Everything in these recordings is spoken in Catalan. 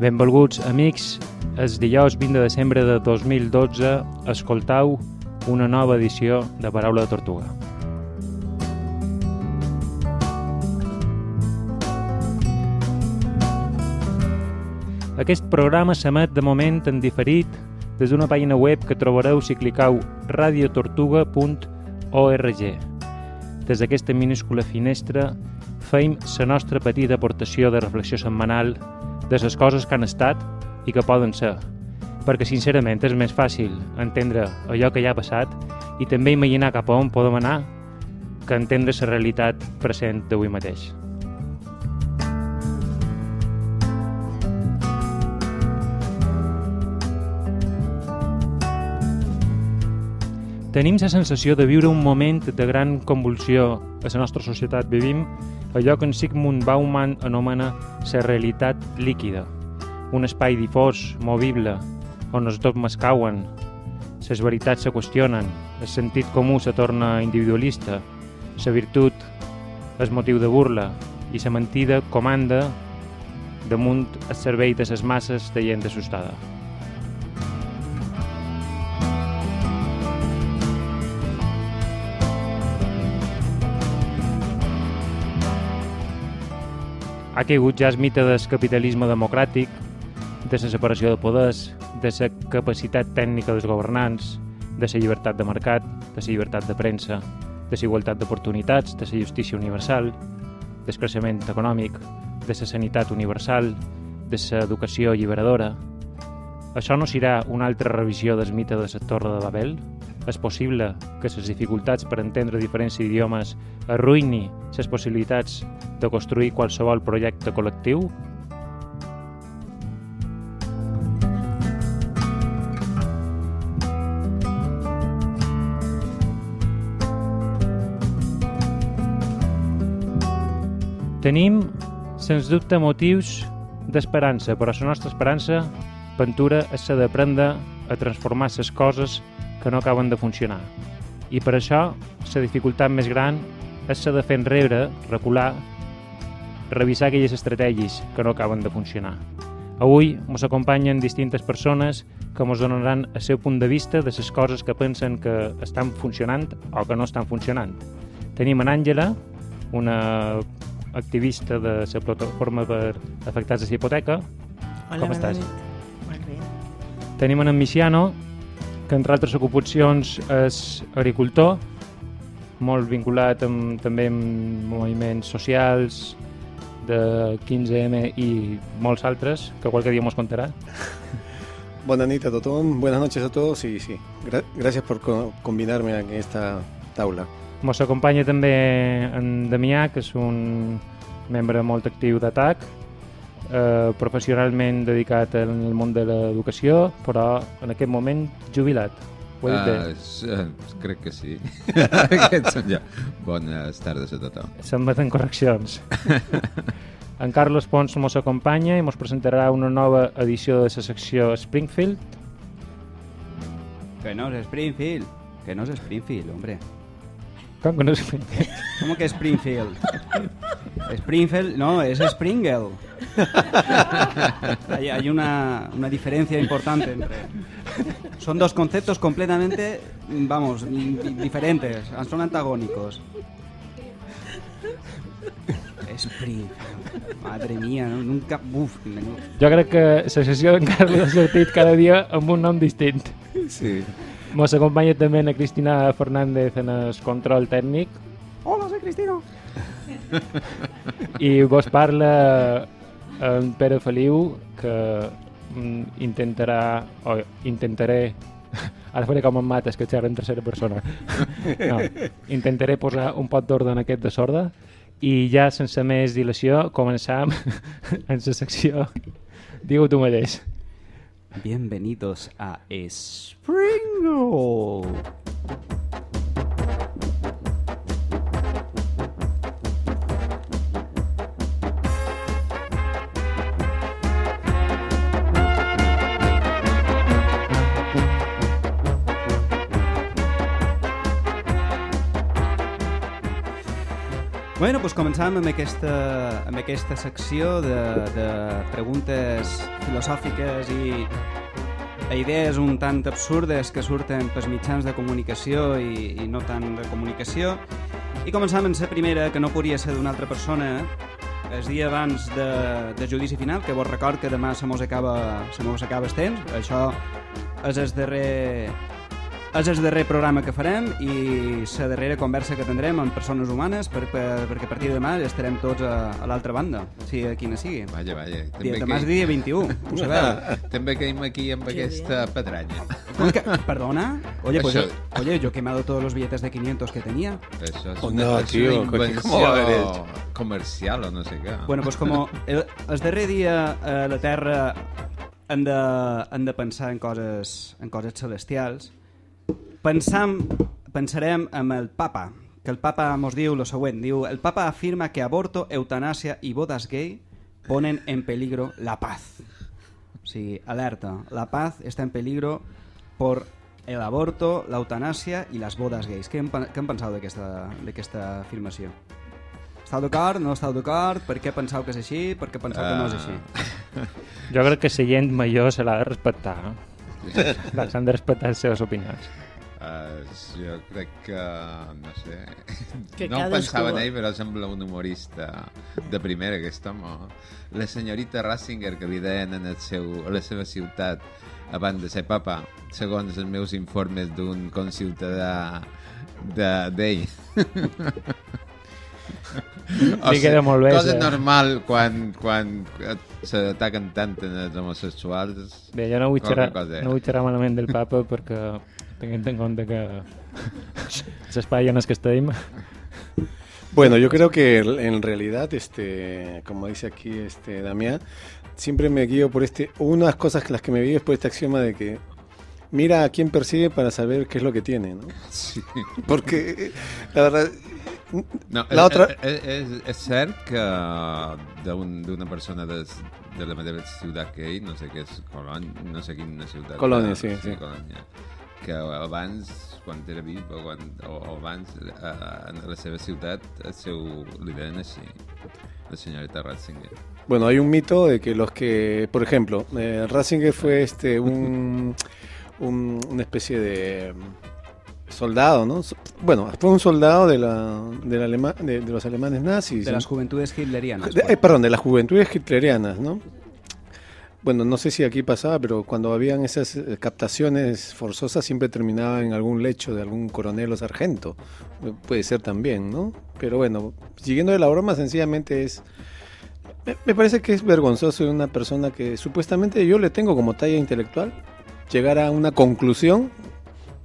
Benvolguts amics, el dijous 20 de desembre de 2012 escoltau una nova edició de Paraula de Tortuga. Aquest programa s'emet de moment en diferit des d'una pàgina web que trobareu si clicau radiotortuga.org. Des d'aquesta minúscula finestra feim la nostra petita aportació de reflexió setmanal de les coses que han estat i que poden ser, perquè sincerament és més fàcil entendre allò que ja ha passat i també imaginar cap a on podem anar que entendre la realitat present d'avui mateix. Tenim la sensació de viure un moment de gran convulsió a la nostra societat. Vivim allò que en Sigmund Bauman anomena la realitat líquida, un espai difós, movible, on els dogmes cauen, les veritats se qüestionen, el sentit comú se torna individualista, la virtut és motiu de burla i la mentida comanda damunt el servei de les masses de gent assustada. Ha caigut ja el mite del capitalisme democràtic, de la separació de poders, de la capacitat tècnica dels governants, de la llibertat de mercat, de la llibertat de premsa, de la igualtat d'oportunitats, de la justícia universal, del creixement econòmic, de la sanitat universal, de l'educació alliberadora. Això no serà una altra revisió del mite de la Torre de Babel? És possible que les dificultats per entendre diferents idiomes arruïni les possibilitats de construir qualsevol projecte col·lectiu? Tenim, sens dubte, motius d'esperança, però la nostra esperança, ventura, és la d'aprendre a transformar les coses que no acaben de funcionar. I per això, la dificultat més gran és la de fer enrere, recular, revisar aquelles estratègies que no acaben de funcionar. Avui ens acompanyen distintes persones que ens donaran el seu punt de vista de les coses que pensen que estan funcionant o que no estan funcionant. Tenim en Àngela, una activista de la plataforma per afectats de la hipoteca. Hola, Com estàs? Molt bé. Tenim en Miciano, que entre altres ocupacions és agricultor, molt vinculat amb, també amb moviments socials de 15M i molts altres, que qualque dia mos contarà. Buenas noches a todos, buenas noches a todos y sí, gra- gracias por co- combinarme en esta taula. Mos acompanya també en Damià, que és un membre molt actiu d'ATAC, eh, professionalment dedicat en el món de l'educació, però en aquest moment jubilat. Ho he dit bé. Eh, crec que sí. Són ja. Bones tardes a tothom. S'admeten correccions. en Carlos Pons mos acompanya i mos presentarà una nova edició de la secció Springfield. Que no es Springfield. Que no es Springfield, hombre. No Springfield? ¿Cómo que Springfield? Springfield, no, es Springle. Hay, hay una, una diferencia importante entre... Son dos conceptos completamente, vamos, di- diferentes, son antagónicos. Springfield. Madre mía, no- nunca... Uf, no- Jo crec que la sessió d'en ha sortit cada dia amb un nom distint. Sí. Mos acompanya també na Cristina Fernández en el control tècnic. Hola, soy Cristino. i vos parla en Pere Feliu que mm, intentarà o intentaré ara faré com en mates que xerra en tercera persona. No, intentaré posar un pot d'ordre en aquest desordre. I ja sense més dilació començam en la secció digue tu mateix Bienvenidos a Springle. Bueno, doncs començàvem amb aquesta, amb aquesta secció de, de preguntes filosòfiques i idees un tant absurdes que surten pels mitjans de comunicació i, i no tant de comunicació. I començàvem amb la primera, que no podria ser d'una altra persona, el dia abans de, de judici final, que vos record que demà se mos acaba, se mos acaba el temps. Això és el darrer és el darrer programa que farem i la darrera conversa que tindrem amb persones humanes per, per, perquè a partir de demà estarem tots a, a l'altra banda, sigui quina sigui. Vaja, vaja. Dia, demà és dia 21, ho sabeu. També caïm aquí amb Qué aquesta petranya. ¿Cómo que- ¿Perdona? Oye, pues Eso- yo, oye, yo he quemado todos los billetes de 500 que tenía. Això és Oh, una, no, ¿cómo invenció va a haber hecho? comercial o no sé què. Bueno, pues com el, el darrer dia a la Terra hem de, hem de pensar en coses, en coses celestials, pensam, pensarem amb el papa, que el papa mos diu lo següent, diu, el papa afirma que aborto, eutanasia y bodas gay ponen en peligro la paz. O sigui, alerta, la paz está en peligro por el aborto, la eutanasia i les bodes gais. Què en, què en penseu d'aquesta d'aquesta afirmació? Esteu d'acord? No esteu d'acord? Per què penseu que és així? Per què penseu que no és així? Jo crec que la gent major se l'ha de respectar. S'han de respectar les seves opinions. Uh, jo crec que, no sé, Que no cadascú- pensava en ell, però sembla un humorista de primera, aquest home. La senyorita Ratzinger, que li deien en el seu, a la seva ciutat abans de ser papa, segons els meus informes d'un conciutadà de- d'ell. Li queda molt bé, Cosa sí. normal quan, quan s'ataquen tant en els homosexuals. Bé, jo no vull xerrar, no vull xerrar malament del papa perquè tenint en compte que l'espai en el que estem Bueno, yo creo que en realidad, este, como dice aquí este Damián, siempre me guío por este, unas cosas que las que me guío es por este axioma de que mira a quién persigue para saber qué es lo que tiene, ¿no? Sí. Porque la verdad, No, La és, otra- és, és, és cert que d'una persona de, de la mateixa ciutat que ell, no sé què és Colònia, no sé quina ciutat. Colònia, eh, sí, sí. Colònia, que abans, quan era vip o, quan, o, o abans, eh, en la seva ciutat, el seu li deien així, la senyorita Ratzinger. bueno, hay un mito de que los que, por ejemplo, eh, Ratzinger fue este un, un- una especie de mm, soldado, ¿no? Bueno, fue un soldado de, la, de, la alema- de, de los alemanes nazis. De ¿no? las juventudes hitlerianas. De- eh, perdón, de las juventudes hitlerianas, ¿no? Bueno, no sé si aquí pasaba, pero cuando habían esas eh, captaciones forzosas siempre terminaba en algún lecho de algún coronel o sargento. Eh, Puede ser también, ¿no? Pero bueno, siguiendo de la broma, sencillamente es... Me, parece que es vergonzoso de una persona que supuestamente yo le tengo como talla intelectual llegar a una conclusión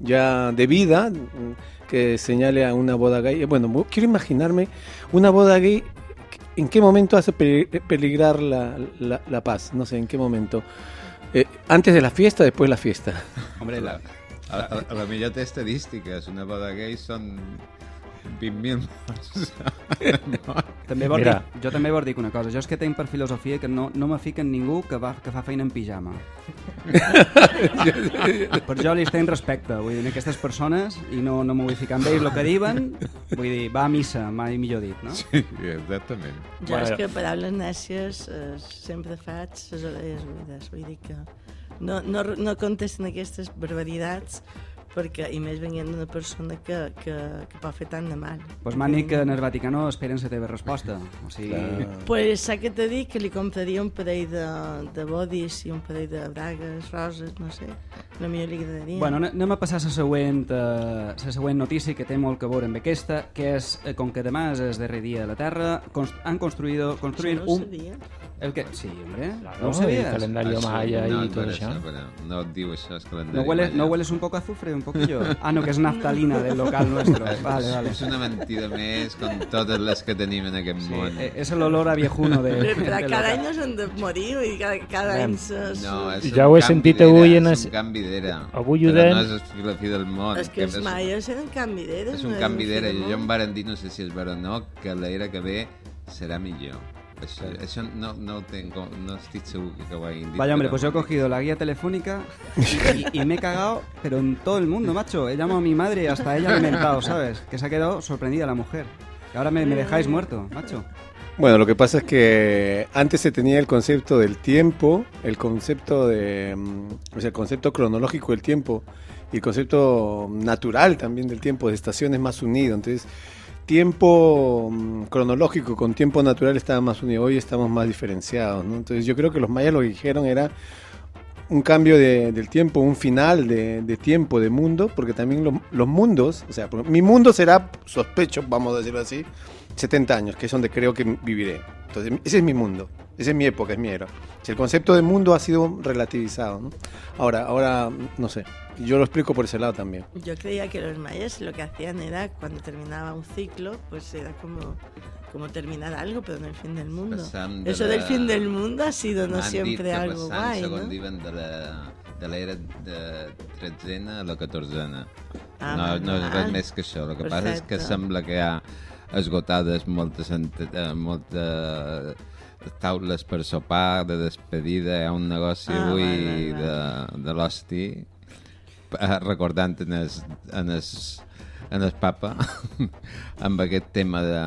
ya de vida mm, que señale a una boda gay. Eh, Bueno, quiero imaginarme una boda gay ¿En qué momento hace peli- peligrar la, la- la paz? No sé, ¿en qué momento? Eh, ¿Antes de la fiesta, después de la fiesta? Hombre, la, A, a, a la millor té estadístiques, una boda gay són 20.000 morts. també vol Mira. dir, jo també vol dir una cosa. Jo és que tinc per filosofia que no, no me fica en ningú que, va, que fa feina en pijama. per jo li tenc respecte, vull dir, en aquestes persones, i no, no m'ho vull ficar amb ells el que diuen, vull dir, va a missa, mai millor dit, no? Sí, exactament. Jo és que paraules nècies eh, sempre faig les orelles buides, vull dir que no, no, no contesten aquestes barbaritats perquè, i més venint d'una persona que, que, que pot fer tant de mal. Pues m'han dit que en el Vaticano esperen la teva resposta. O sigui, Pues sap que t'he dit que li compraria un parell de, de bodis i un parell de bragues, roses, no sé. No millor li agradaria. Bueno, ane- anem a passar a la següent, eh, la següent notícia que té molt que veure amb aquesta, que és, eh, com que demà és el darrer dia de la Terra, const han construïdo, Això construint no un... sabia. El que... Sí, hombre, Claro, no ho el sabies? calendario Això, maya no, i tot això. però no et diu això, el calendari. ¿No hueles, maya. ¿No hueles un poco a azufre, un poquillo? Ah, no, que es naftalina del local nuestro. Vale, vale. És una mentida més com totes les que tenim en aquest Sí, món. eh, es el olor a viejuno de, Però, però cada local. any no s'han de morir, dir, cada, cada any. No, és Ja ho he sentit avui en És es- un canvi d'era. Avui Però ho deien- no és la fi del món. És que els és, maies eren canvi d'era. és un canvi d'era. I jo em varen dir, no sé si és vera o no, que l'era que ve serà millor. Això, això no, no, tengo, no estic segur que ho hagin dit. Vaya hombre, però- pues yo he cogido la guía telefónica y, y- me he cagado, pero en todo el mundo, macho. He llamado a mi madre y hasta ella le he mentado, ¿sabes? Que se ha quedado sorprendida la mujer. Ahora me, me dejáis muerto, macho. Bueno, lo que pasa es que antes se tenía el concepto del tiempo, el concepto de, mm, o sea, el concepto cronológico del tiempo y el concepto natural también del tiempo de estaciones más unido. Entonces, tiempo mm, cronológico con tiempo natural estaba más unido. Hoy estamos más diferenciados, ¿no? Entonces, yo creo que los mayas lo que dijeron era un cambio de- del tiempo, un final de, de tiempo, de mundo, porque también los, mundos, o sea, mi mundo será, sospecho, vamos a decirlo así, 70 años, que es donde creo que viviré. Entonces, ese es mi mundo, esa es mi época, es mi era. Si el concepto de mundo ha sido relativizado, ¿no? Ahora, ahora, no sé, yo lo explico por ese lado también. Yo creía que los mayas lo que hacían era, cuando terminaba un ciclo, pues era como, como terminar algo, pero no el fin del mundo. De Eso la- del fin del mundo ha sido no siempre que algo guay, ¿no? diuen, de la de l'era de tretzena a la catorzena. Ah, no, no és res més que això. El que passa és que Perfecte. sembla que hi ha esgotades moltes, eh, moltes taules per sopar, de despedida, hi ha un negoci Ah, avui val, val, de, de l'hosti eh, recordant en es, en es, en el papa amb aquest tema de,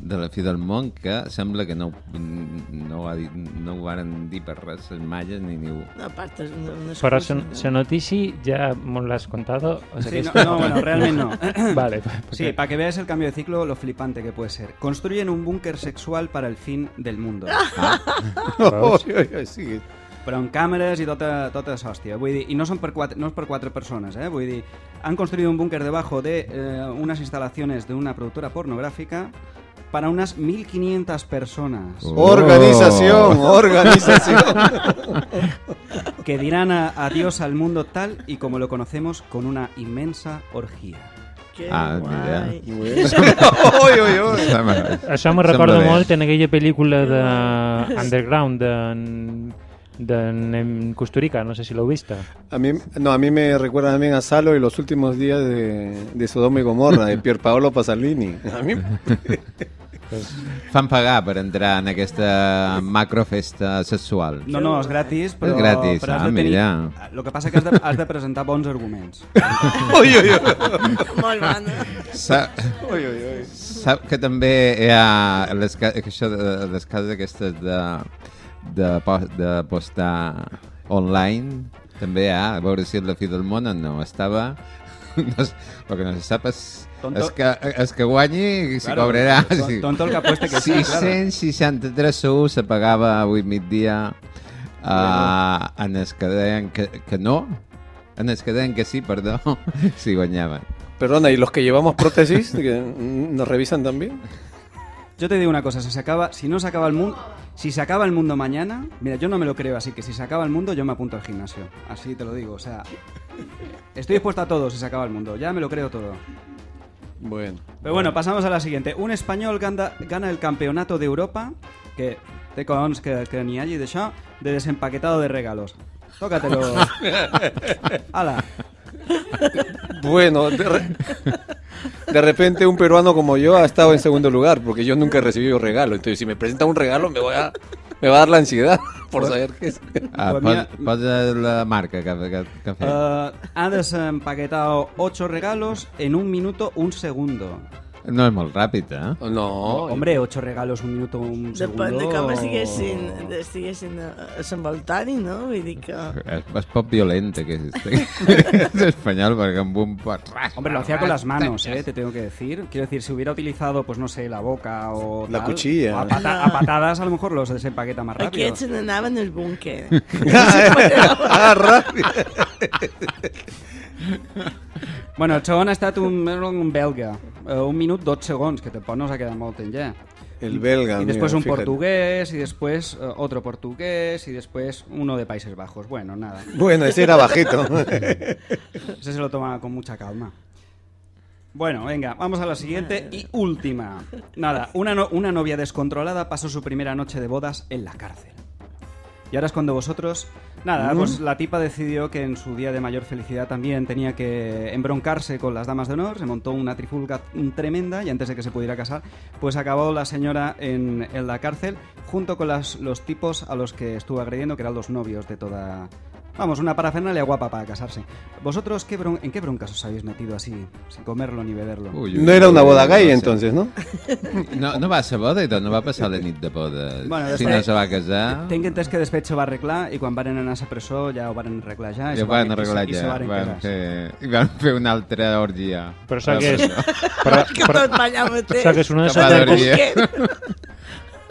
de la fi del món que sembla que no, no, ho ha dit, no ho varen dir per res les malles ni ningú. No, aparte, no, no Però cosa, se, ¿no? se notici ja me l'has contado. O sea Sí, que no, no, bueno, realmente no. Vale. Sí, porque- para que veas el cambio de ciclo, lo flipante que puede ser. Construyen un búnker sexual para el fin del mundo. Veus? Oi, oi, oi, sí. Però amb càmeres i tota, tota hòstia. Vull dir, i no són per quatre, no és per quatre persones, eh? Vull dir, han construido un búnker debajo de eh, unas instalaciones de una productora pornográfica para unas 1.500 personas Oh. Organización, organización. que dirán a- adiós al mundo tal y como lo conocemos con una inmensa orgía. Qué Ah, guay. Bueno. Oi, oi, oi. Això me recorda molt en aquella pel·lícula de Underground de, de Nen Custurica, no sé si l'heu vista. A mí, no, a mí me recuerda también a Salo y los últimos días de, de Sodoma y Gomorra, de Pier Paolo Pasolini. A mí, Fan pagar per entrar en aquesta macrofesta sexual. No, no, és gratis, però... És gratis, però has ah, de tenir... mira. El que passa que has de, has de presentar bons arguments. oi, oi, oi. Molt bona. Sa oi, oi, oi. Sap que també hi ha les, ca- que això de, les cases aquestes de, de, po- de postar online, també ha, a veure si és la fi del món o no. Estava... No, el que no se sap és, Tonto. és, que, és que guanyi i si Claro, cobrarà. sí. tonto el que apueste que sí, claro. 663 sous se pagava avui migdia uh, en els que deien que, que no, en els que deien que sí, perdó, si guanyaven. Perdona, ¿y los que llevamos prótesis que nos revisan también? Yo te digo una cosa, si se acaba, si no se acaba el mundo, si se acaba el mundo mañana, mira, yo no me lo creo, así que si se acaba el mundo yo me apunto al gimnasio, así te lo digo, o sea, estoy dispuesto a todo si se acaba el mundo, ya me lo creo todo. Bueno. Pero bueno, pasamos a la siguiente. Un español gana, gana el campeonato de Europa, que te cons que, que ni allí de de desempaquetado de regalos. Tócatelo. Hala. Bueno, de, re- de repente un peruano como yo ha estado en segundo lugar, porque yo nunca he recibido regalo. Entonces, si me presenta un regalo, me voy a, me va a dar la ansiedad por saber qué es. Ah, la marca fet. Eh, ha desempaquetado ocho regalos en un minuto, un segundo. No és molt ràpid, eh? No, Hombre, ocho regalos, un minuto, un segundo. Depèn de com estiguessin, estiguessin s'envoltant-hi, no? Vull dir que... És, és poc violent aquest, és espanyol perquè amb un Hombre, lo hacía con las manos. ¿eh? Te tengo que decir. Quiero decir, si hubiera utilizado, pues no sé, la boca o. La tal, cuchilla. o A, pata- a patadas, a lo mejor los desempaqueta más rápido. Aquests n'anaven al búnquer. ah, rápido. Bueno, el segon ha estat un, un belga. Eh, un minut, 12 segons, que tampoc no s'ha quedat molt en ja. El belga. Y después mira, un fíjate. portugués, y después eh, otro portugués, y después uno de Países Bajos. Bueno, nada. Bueno, ese era bajito. Ese se lo toma con mucha calma. Bueno, venga, vamos a la siguiente y última. Nada, una, no- una novia descontrolada pasó su primera noche de bodas en la cárcel. Y ahora es cuando vosotros... Nada, pues la tipa decidió que en su día de mayor felicidad también tenía que embroncarse con las damas de honor, se montó una trifulga tremenda y antes de que se pudiera casar, pues acabó la señora en, en la cárcel junto con las- los tipos a los que estuvo agrediendo, que eran los novios de toda... Vamos, una parafernalia guapa para casarse. ¿Vosotros qué bron- en qué broncas os habéis metido así, sin comerlo ni beberlo? Ui, ui, No era una boda gay entonces, ¿no? No, no va ser boda i tot, no va passar la nit de boda. Bueno, si no se va casar... Tinc entès que després se va arreglar i quan van anar a la presó ja ho van arreglar ja. i Ja van- van arreglar i ja, varen van fer, i van fer una altra orgia. Però. Però, Que però, tot va allà mateix. una de Que les ofertes,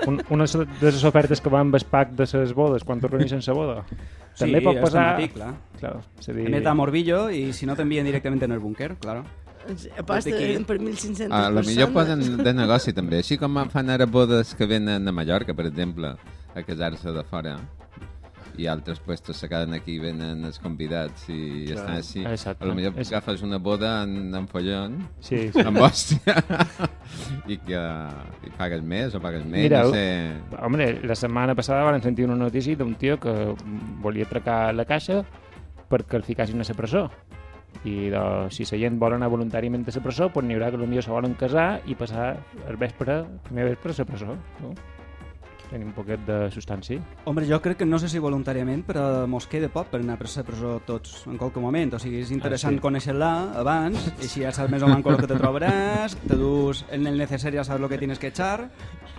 un, una de les ofertes que van amb el pack de les bodes, quan t'organitzen la boda. També sí, pot és passar... temàtic, clar. Claro, dir... Anet a Morbillo i si no t'envien directament en el búnquer, claro. Aposta D'aquí. per 1.500 A lo persones. millor poden de negoci també, així com fan ara bodes que venen a Mallorca, per exemple, a casar-se de fora i altres puestos se queden aquí i venen els convidats i Clar. estan així. Exacte. A lo millor És- agafes una boda en, en follon, Sí, sí. amb hòstia, i que i pagues més o pagues menys, Mira, no sé... Hombre, la setmana passada van sentir una notícia d'un tio que volia atracar la caixa perquè el ficassin a la presó. I de, si la gent vol anar voluntàriament a la presó, doncs n'hi haurà que potser se volen casar i passar el vespre, el primer vespre a la presó. No? Tenim un poquet de substància. Hombre, jo crec que no sé si voluntàriament, però mos queda poc per anar a la presó tots en qualque moment. O sigui, és interessant Ah, sí. conèixer-la abans, i si ja saps més o menys con lo que te trobaràs, te dus en el necesario, sabes lo que tienes que echar,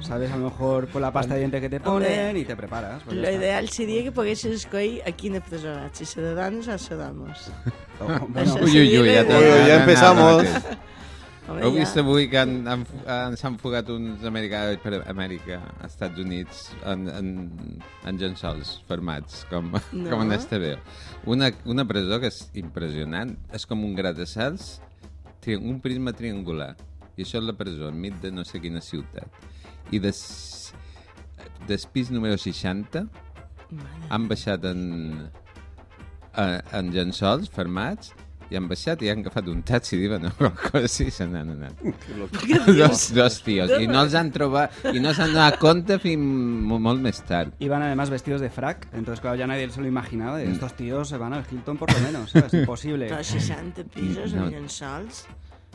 sabes a lo mejor por la pasta de diente que te ponen i te preparas. Pues ja està. L'ideal seria que poguessis escollir a quina presó vas, si se de dones o se d'homes. Bueno, Això Ui, ui, ui, ja, Ui, ui, ja ja empezamos. Home, Heu ja. vist avui que han, han, han, s'han fugat uns americans per Amèrica, als Estats Units, en, en, en llençols fermats, com, No. com en STV. Una, una presó que és impressionant. És com un gratacels, un prisma triangular. I això és la presó, enmig de no sé quina ciutat. I des, des pis número 60 han baixat en, a- en llençols fermats i han baixat i han agafat un taxi i diuen una cosa així i se n'han anat. dos, dos tios. I no els han trobat, i no s'han donat compte fins mo- molt més tard. Iban además vestidos de frac, entonces claro, ya nadie se lo imaginaba. de, Estos tíos se van al Hilton por lo menos, ¿sabes? Imposible. Però 60 pisos No. amb llençols.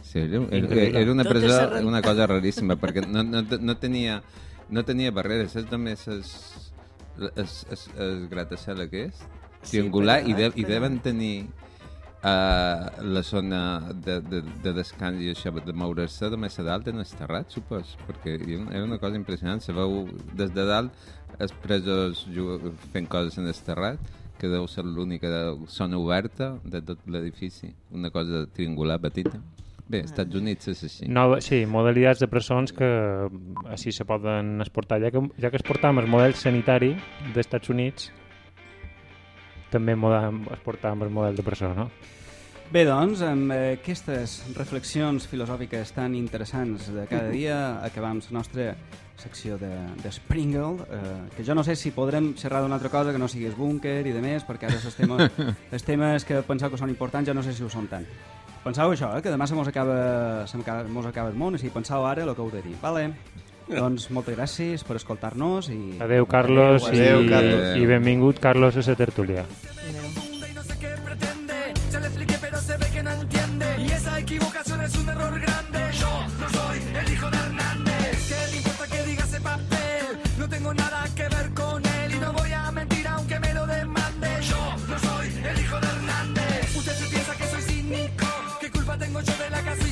Sí, era, era, una presó, una cosa raríssima, perquè no, no, no, tenia, no tenia barreres, és només es, es, es, es gratacel aquest, Sí, triangular, però- i, de, i deven tenir uh, la zona de, de, de descans i això, de moure-se de més a dalt en el terrat, supos, perquè era una- cosa impressionant, se veu des de dalt els presos fent coses en el terrat, que deu ser l'única zona oberta de tot l'edifici, una cosa triangular petita. Bé, als Estats Units és així. Nova, sí, modalitats de presons que mm, així se poden exportar. Ja que, ja que exportam el model sanitari dels Estats Units, també podem exportar amb el model de presó, no? Bé, doncs, amb aquestes reflexions filosòfiques tan interessants de cada dia acabam la nostra secció de, de Springle, eh, que jo no sé si podrem xerrar d'una altra cosa que no sigui búnquer i de més, perquè ara els temes, els temes que penseu que són importants jo no sé si ho són tant. Penseu això, eh, que demà se mos acaba, se mos acaba el món, i si penseu ara el que heu de dir. Vale. Doncs moltes gràcies per escoltar-nos i... Adeu, Carlos, Adeu, i, Carlos. i benvingut, Carlos, a la tertúlia. Adéu. y no sé qué pretende. Ya le expliqué, pero se ve que no entiende. Y esa equivocación es un error grande. Yo no soy el hijo de Hernández. ¿Qué le importa que diga ese papel? No tengo nada que ver con él y no voy a mentir aunque me lo demande. Yo no soy el hijo de Hernández. Usted se piensa que soy cínico. ¿Qué culpa tengo yo de la casuística?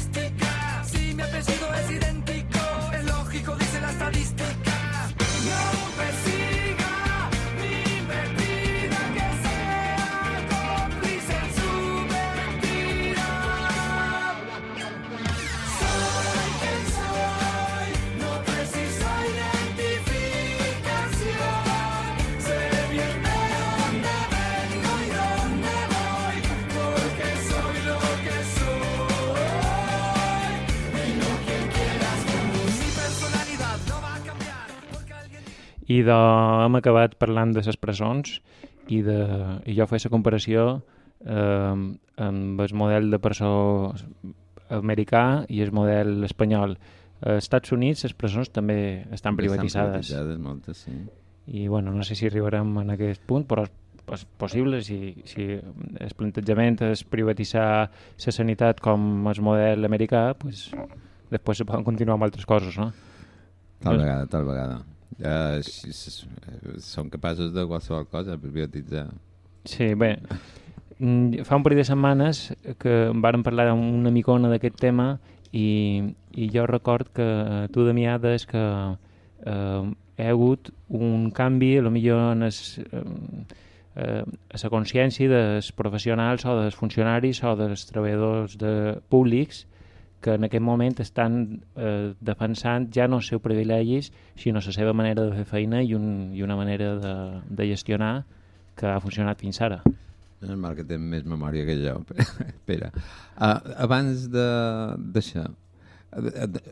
I de, hem acabat parlant de les presons i, de, i jo faig la comparació eh, amb el model de presó americà i el model espanyol. Als Estats Units les presons també estan privatitzades. privatitzades moltes, sí. I bueno, no sé si arribarem en aquest punt, però és, possible si, si el plantejament és privatitzar la sanitat com el model americà, pues, després se poden continuar amb altres coses, no? Tal vegada, tal vegada. Si, són capaços de qualsevol cosa privatitzar. Sí, bé, mm, fa un parell de setmanes que em vàrem parlar amb una micona d'aquest tema i, i jo record que eh, tu, Damià, deies que eh, hi ha hagut un canvi, a lo millor en es, eh, a la consciència dels professionals o dels funcionaris o dels treballadors de públics que en aquest moment estan eh, defensant ja no els seus privilegis, sinó la seva manera de fer feina i, un, i una manera de, de gestionar que ha funcionat fins ara. És mal que té més memòria que jo. Espera. Uh, abans de- d'això, de,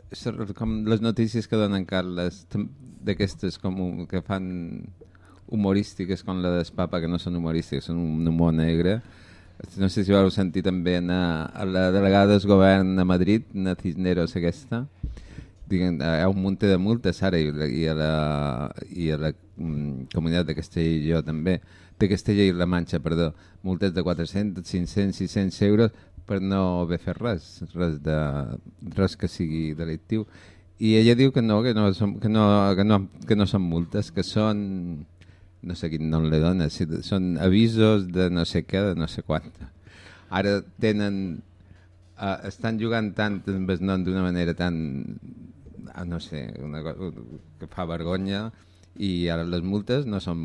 com les notícies que donen Carles, d'aquestes que fan humorístiques com la d'Espapa, que no són humorístiques, són un humor negre. No sé si vau sentir també a, a la delegada del govern a Madrid, na Cisneros aquesta, diguen, hi ha un munt de multes ara i, i a la, i a la mm, comunitat de Castella i jo també, de Castella i la Manxa, perdó, multes de 400, 500, 600 euros per no haver fet res, res, de, res que sigui delictiu. I ella diu que no, que no, són, que no, que no, que no són multes, que són, no sé quin nom le dona, si- són avisos de no sé què, de no sé quant. Ara tenen uh, estan jugant tant amb el nom d'una manera tan ah, no sé, una cosa que fa vergonya i ara les multes no són,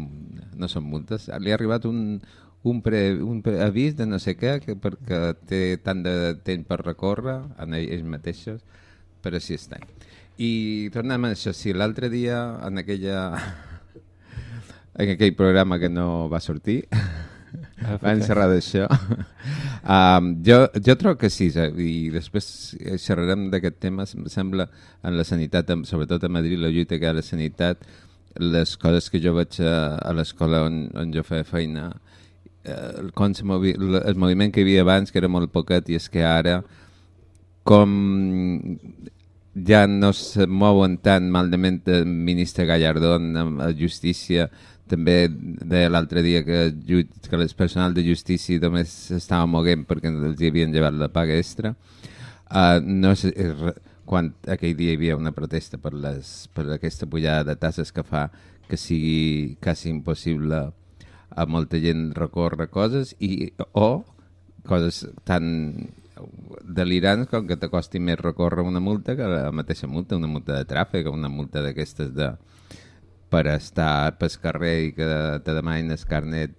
no són multes li ha arribat un, un, pre, un preavís de no sé què que perquè té tant de temps per recórrer en ells mateixos per estan i tornem a això, si l'altre dia en aquella en aquell programa que no va sortir. Va encerrar d'això. um, jo, jo trobo que sí, eh, i després xerrarem d'aquest tema, em sembla, en la sanitat, sobretot a Madrid, la lluita que hi ha a la sanitat, les coses que jo veig a, a l'escola on, on jo feia feina, eh, se movi, el, el moviment que hi havia abans, que era molt poquet, i és que ara, com ja no se mouen tant malament el ministre Gallardón la justícia, també deia l'altre dia que, que el personal de justícia només s'estava moguent perquè els hi havien llevat la paga extra. Uh, no sé, eh, quan aquell dia hi havia una protesta per, les, per aquesta pujada de tasses que fa que sigui quasi impossible a molta gent recórrer coses i, o coses tan delirants com que te costi més recórrer una multa que la mateixa multa, una multa de tràfic una multa d'aquestes de per estar pel carrer i que te demanin el carnet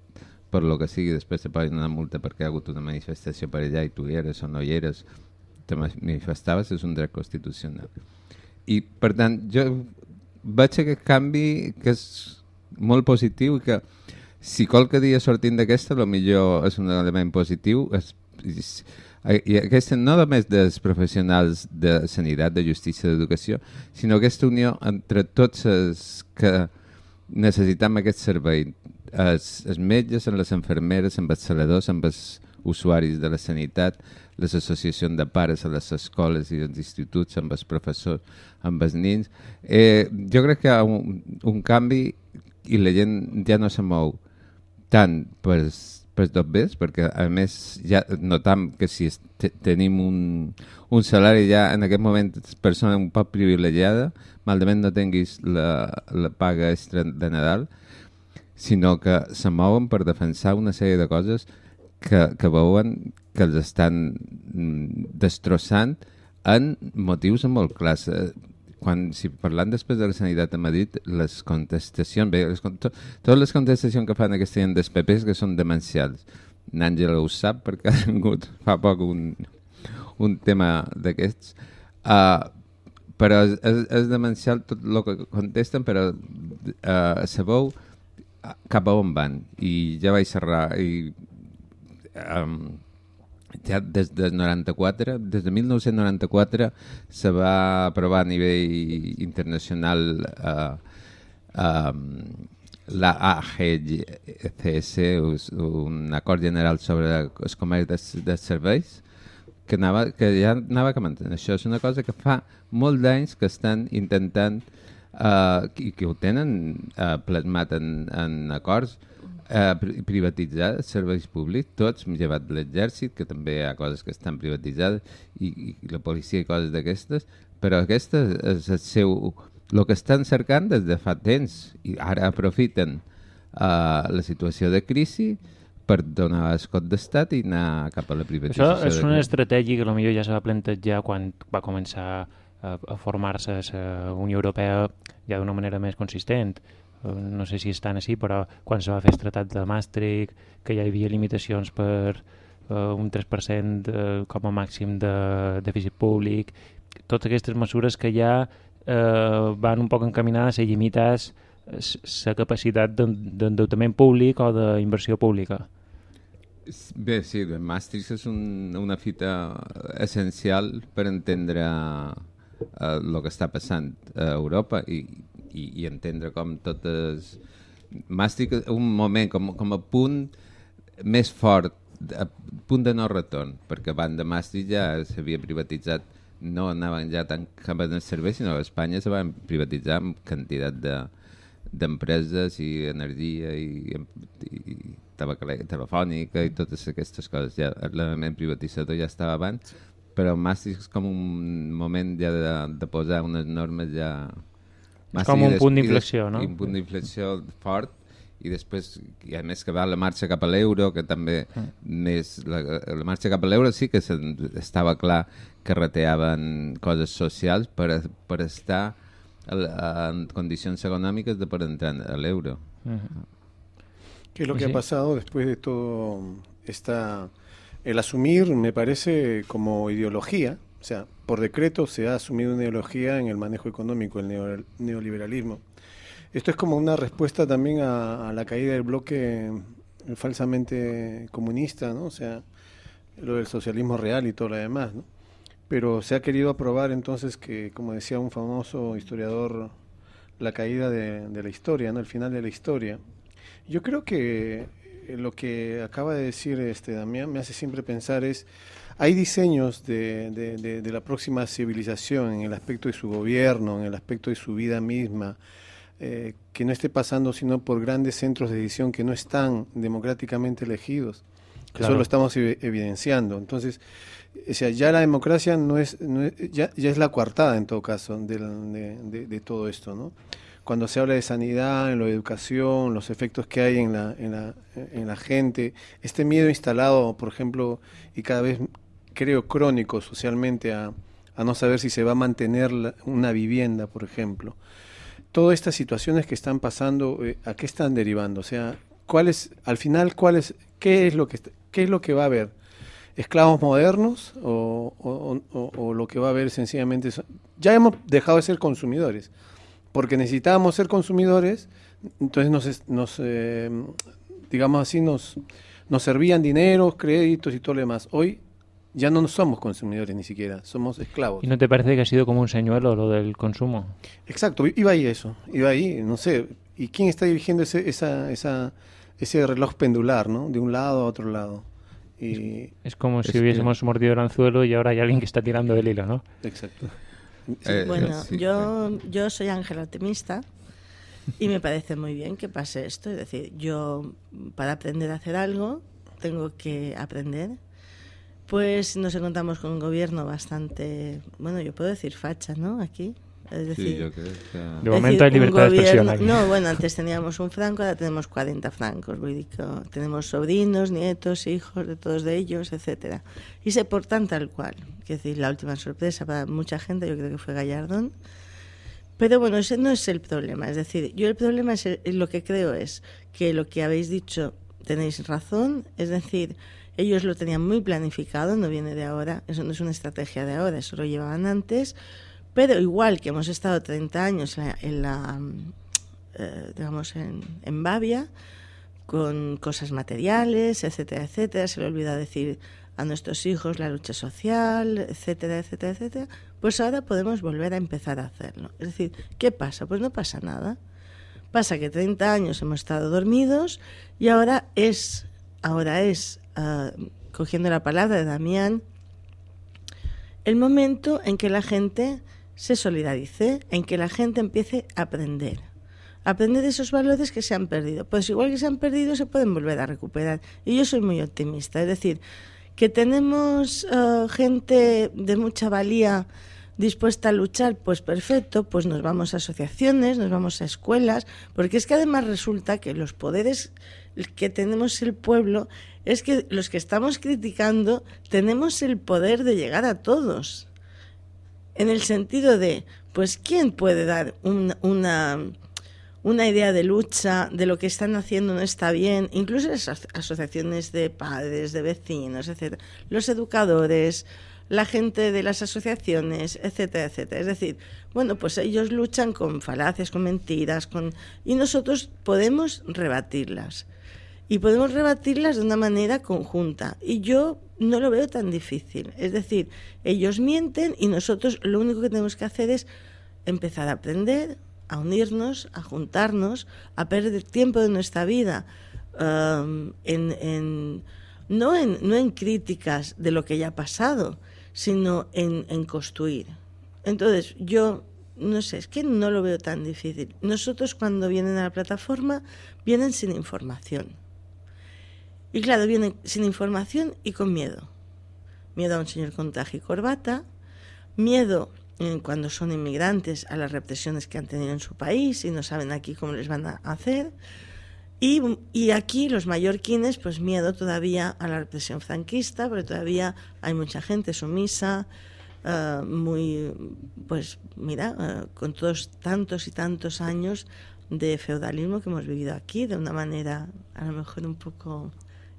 per lo que sigui, després te posen una multa perquè hi ha hagut una manifestació per allà i tu hi eres o no hi eres, te manifestaves, és un dret constitucional. I, per tant, jo veig aquest canvi que és molt positiu i que si qualque dia sortint d'aquesta, millor és un element positiu, és, és, i aquesta no només dels professionals de sanitat, de justícia, d'educació, sinó aquesta unió entre tots els que necessitem aquest servei, els, els metges, les enfermeres, amb els saladors, amb els usuaris de la sanitat, les associacions de pares a les escoles i els instituts, amb els professors, amb els nins. Eh, jo crec que un, un canvi i la gent ja no se mou tant per, per dos bés, perquè a més ja notam que si tenim un, un salari ja en aquest moment persona un poc privilegiada, malament no tinguis la, la paga extra de Nadal, sinó que se mouen per defensar una sèrie de coses que, que veuen que els estan mm, destrossant en motius molt clars. Quan, si parlant després de la sanitat a Madrid, les contestacions, bé, les, to, totes les contestacions que fan aquesta gent dels PPs que són demencials. N'Àngela ho sap perquè ha tingut fa poc un, un tema d'aquests. Uh, però és, és, és demencial tot el que contesten, però uh, sabeu ah, cap a on van. I ja vaig xerrar i um, ja des del 94, des de 1994 se va aprovar a nivell internacional uh, um, la AGCS, un acord general sobre el comerç de, de serveis, que, anava, que ja anava comentant. Això és una cosa que fa molt d'anys que estan intentant uh, i que ho tenen uh, plasmat en, en acords uh, privatitzar els serveis públics, tots, llevat de l'exèrcit, que també hi ha coses que estan privatitzades, i, i la policia i coses d'aquestes, però aquesta és el seu... El que estan cercant des de fa temps, i ara aprofiten uh, la situació de crisi per donar escot d'estat i anar cap a la Això privatització. és de- una estratègia que potser ja se va plantejar quan va començar a, a formar-se la Unió Europea ja d'una manera més consistent. Eh, No sé si és tan així, però quan se va fer el Tratat de Maastricht, que ja hi havia limitacions per eh, un 3% de, com a màxim de dèficit públic, totes aquestes mesures que ja eh, van un poc encaminades a limitar la capacitat d'en- d'endeutament públic o d'inversió pública. Bé, sí, el Maastricht és un, una fita essencial per entendre el que està passant a Europa i, i, i entendre com totes... És un moment com, com a punt més fort, a punt de no retorn, perquè abans de Maastricht ja s'havia privatitzat, no anaven ja tant cap als serveis, sinó a Espanya se van privatitzar amb quantitat de, d'empreses i energia i, i telefònica i totes aquestes coses. Ja, L'element privatitzador ja estava abans, però Maastricht és com un moment ja de, de posar unes normes ja... És com un punt d'inflexió, no? Un punt d'inflexió fort i després, i a més que va la marxa cap a l'euro, que també Mm. més, la, la marxa cap a l'euro sí que se, estava clar que reteaven coses socials per, a- per estar a, la- en condicions econòmiques de per entrar a l'euro. Mhm. ¿Qué es lo que sí. ha pasado después de todo esta el asumir me parece como ideología, o sea, por decreto se ha asumido una ideología en el manejo económico, el neo- neoliberalismo. Esto es como una respuesta también a, la caída del bloque falsamente comunista, ¿no? O sea, lo del socialismo real y todo lo demás, ¿no? Pero se ha querido aprobar entonces que, como decía un famoso historiador, la caída de, de la historia, ¿no? El final de la historia. Yo creo que lo que acaba de decir este Damián me hace siempre pensar es, hay diseños de, de- de- de la próxima civilización en el aspecto de su gobierno, en el aspecto de su vida misma, eh, que no esté pasando sino por grandes centros de decisión que no están democráticamente elegidos. Eso Claro. lo estamos evi- evidenciando. Entonces, o sea, ya la democracia no es, no es- ya, ya es la coartada en todo caso de- de todo esto, ¿no? Cuando se habla de sanidad, en lo de educación, los efectos que hay en la, en la, en la gente, este miedo instalado, por ejemplo, y cada vez creo crónico socialmente a, a no saber si se va a mantener una vivienda, por ejemplo. Todas estas situaciones que están pasando, eh, ¿a qué están derivando? O sea, ¿cuál al final, cuál qué es lo que, qué es lo que va a haber? ¿Esclavos modernos o, o- lo que va a haber sencillamente? Ya hemos dejado de ser consumidores, porque necesitábamos ser consumidores, entonces nos, es- nos eh, digamos así, nos, nos servían dineros, créditos y todo lo demás. Hoy ya no somos consumidores ni siquiera, somos esclavos. ¿Y no te parece que ha sido como un señuelo lo del consumo? Exacto, iba ahí eso, iba ahí, no sé. ¿Y quién está dirigiendo ese, esa, esa, ese reloj pendular, ¿no? De un lado a otro lado. Y, Es como si que- hubiésemos mordido el anzuelo y ahora hay alguien que está tirando del hilo, ¿no? exacto. Eh, Bueno, sí, yo, yo soy Ángela Optimista y me parece muy bien que pase esto. Es decir, yo para aprender a hacer algo tengo que aprender. Pues nos encontramos con un gobierno bastante, bueno, yo puedo decir facha, ¿no? Aquí. Es decir, Sí, que... De momento hay libertad de expresión aquí. No, bueno, antes teníamos un franco, ahora tenemos 40 francos. dir que tenemos sobrinos, nietos, hijos de todos de ellos, etcétera. Y se portan tal cual. Quiero decir, la última sorpresa para mucha gente, yo creo que fue Gallardón. Pero bueno, ese no es el problema. Es decir, yo el problema es el- lo que creo es que lo que habéis dicho tenéis razón. Es decir, ellos lo tenían muy planificado, no viene de ahora. Eso no es una estrategia de ahora, eso lo llevaban antes. Pero igual que hemos estado 30 años en la, eh, digamos, en, en Bavia, con cosas materiales, etcétera, etcétera, se le olvida decir a nuestros hijos la lucha social, etcétera, etcétera, etcétera, pues ahora podemos volver a empezar a hacerlo. Es decir, ¿qué pasa? Pues no pasa nada. Pasa que 30 años hemos estado dormidos y ahora es, ahora es, ah, cogiendo la palabra de Damián, el momento en que la gente se solidarice, en que la gente empiece a aprender. Aprender esos valores que se han perdido. Pues igual que se han perdido, se pueden volver a recuperar. Y yo soy muy optimista. Es decir, que tenemos eh, gente de mucha valía dispuesta a luchar, pues perfecto, pues nos vamos a asociaciones, nos vamos a escuelas, porque es que además resulta que los poderes que tenemos el pueblo es que los que estamos criticando tenemos el poder de llegar a todos. En el sentido de, pues, ¿quién puede dar un- una, una idea de lucha, de lo que están haciendo no está bien? Incluso las aso- asociaciones de padres, de vecinos, etcétera, los educadores, la gente de las asociaciones, etcétera, etcétera. Es decir, bueno, pues ellos luchan con falacias, con mentiras, con y nosotros podemos rebatirlas. Y podemos rebatirlas de una manera conjunta. Y yo no lo veo tan difícil. Es decir, ellos mienten y nosotros lo único que tenemos que hacer es empezar a aprender, a unirnos, a juntarnos, a perder tiempo de nuestra vida um, en, en- no, en, no en críticas de lo que ya ha pasado, sino en, en construir. Entonces, yo no sé, es que no lo veo tan difícil. Nosotros cuando vienen a la plataforma, vienen sin información. Y claro, vienen sin información y con miedo. Miedo a un señor con traje y corbata, miedo cuando son inmigrantes a las represiones que han tenido en su país y no saben aquí cómo les van a hacer. Y, y aquí los mallorquines, pues miedo todavía a la represión franquista, porque todavía hay mucha gente sumisa, eh, muy, pues mira, eh, con todos tantos y tantos años de feudalismo que hemos vivido aquí, de una manera a lo mejor un poco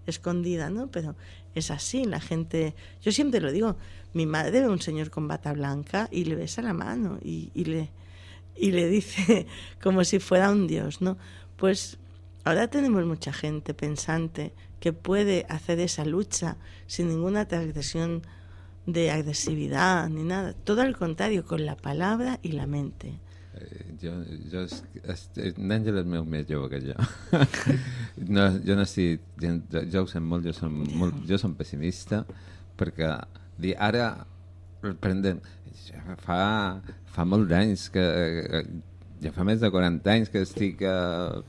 escondida, ¿no? Pero es así, la gente, yo siempre lo digo, mi madre ve a un señor con bata blanca y le besa la mano y, y le, y le dice como si fuera un dios, ¿no? Pues ahora tenemos mucha gente pensante que puede hacer esa lucha sin ninguna transgresión de agresividad ni nada, todo al contrario, con la palabra y la mente. Jo, jo és, és, és meu més jove que jo. no, jo no estic... gens- Jo ho sé molt, jo som, molt, jo som pessimista, perquè dir, ara prendem... Fa, fa molts anys que... Ja fa més de 40 anys que estic eh,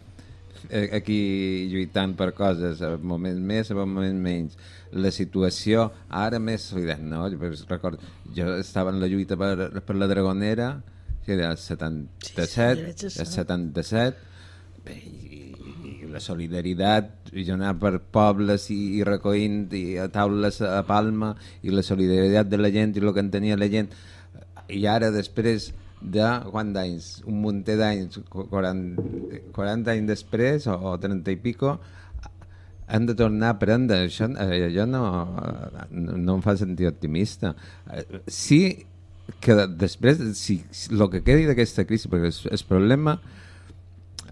aquí lluitant per coses, a moments més, a moments menys. La situació, ara més no? Jo recordo, jo estava en la lluita per, per la Dragonera, que era el 77, Sí, sí, el 77, bé, i, i la solidaritat, i anava per pobles i, i recollint i a taules a Palma, i la solidaritat de la gent i el que entenia la gent. I ara, després de quant d'anys? Un munter d'anys, qu- 40, 40 anys després, o, o 30 i pico, hem de tornar a aprendre. Això, eh, jo no, no, no em fa sentir optimista. Eh, Sí que després, si, si el que quedi d'aquesta crisi, perquè el, problema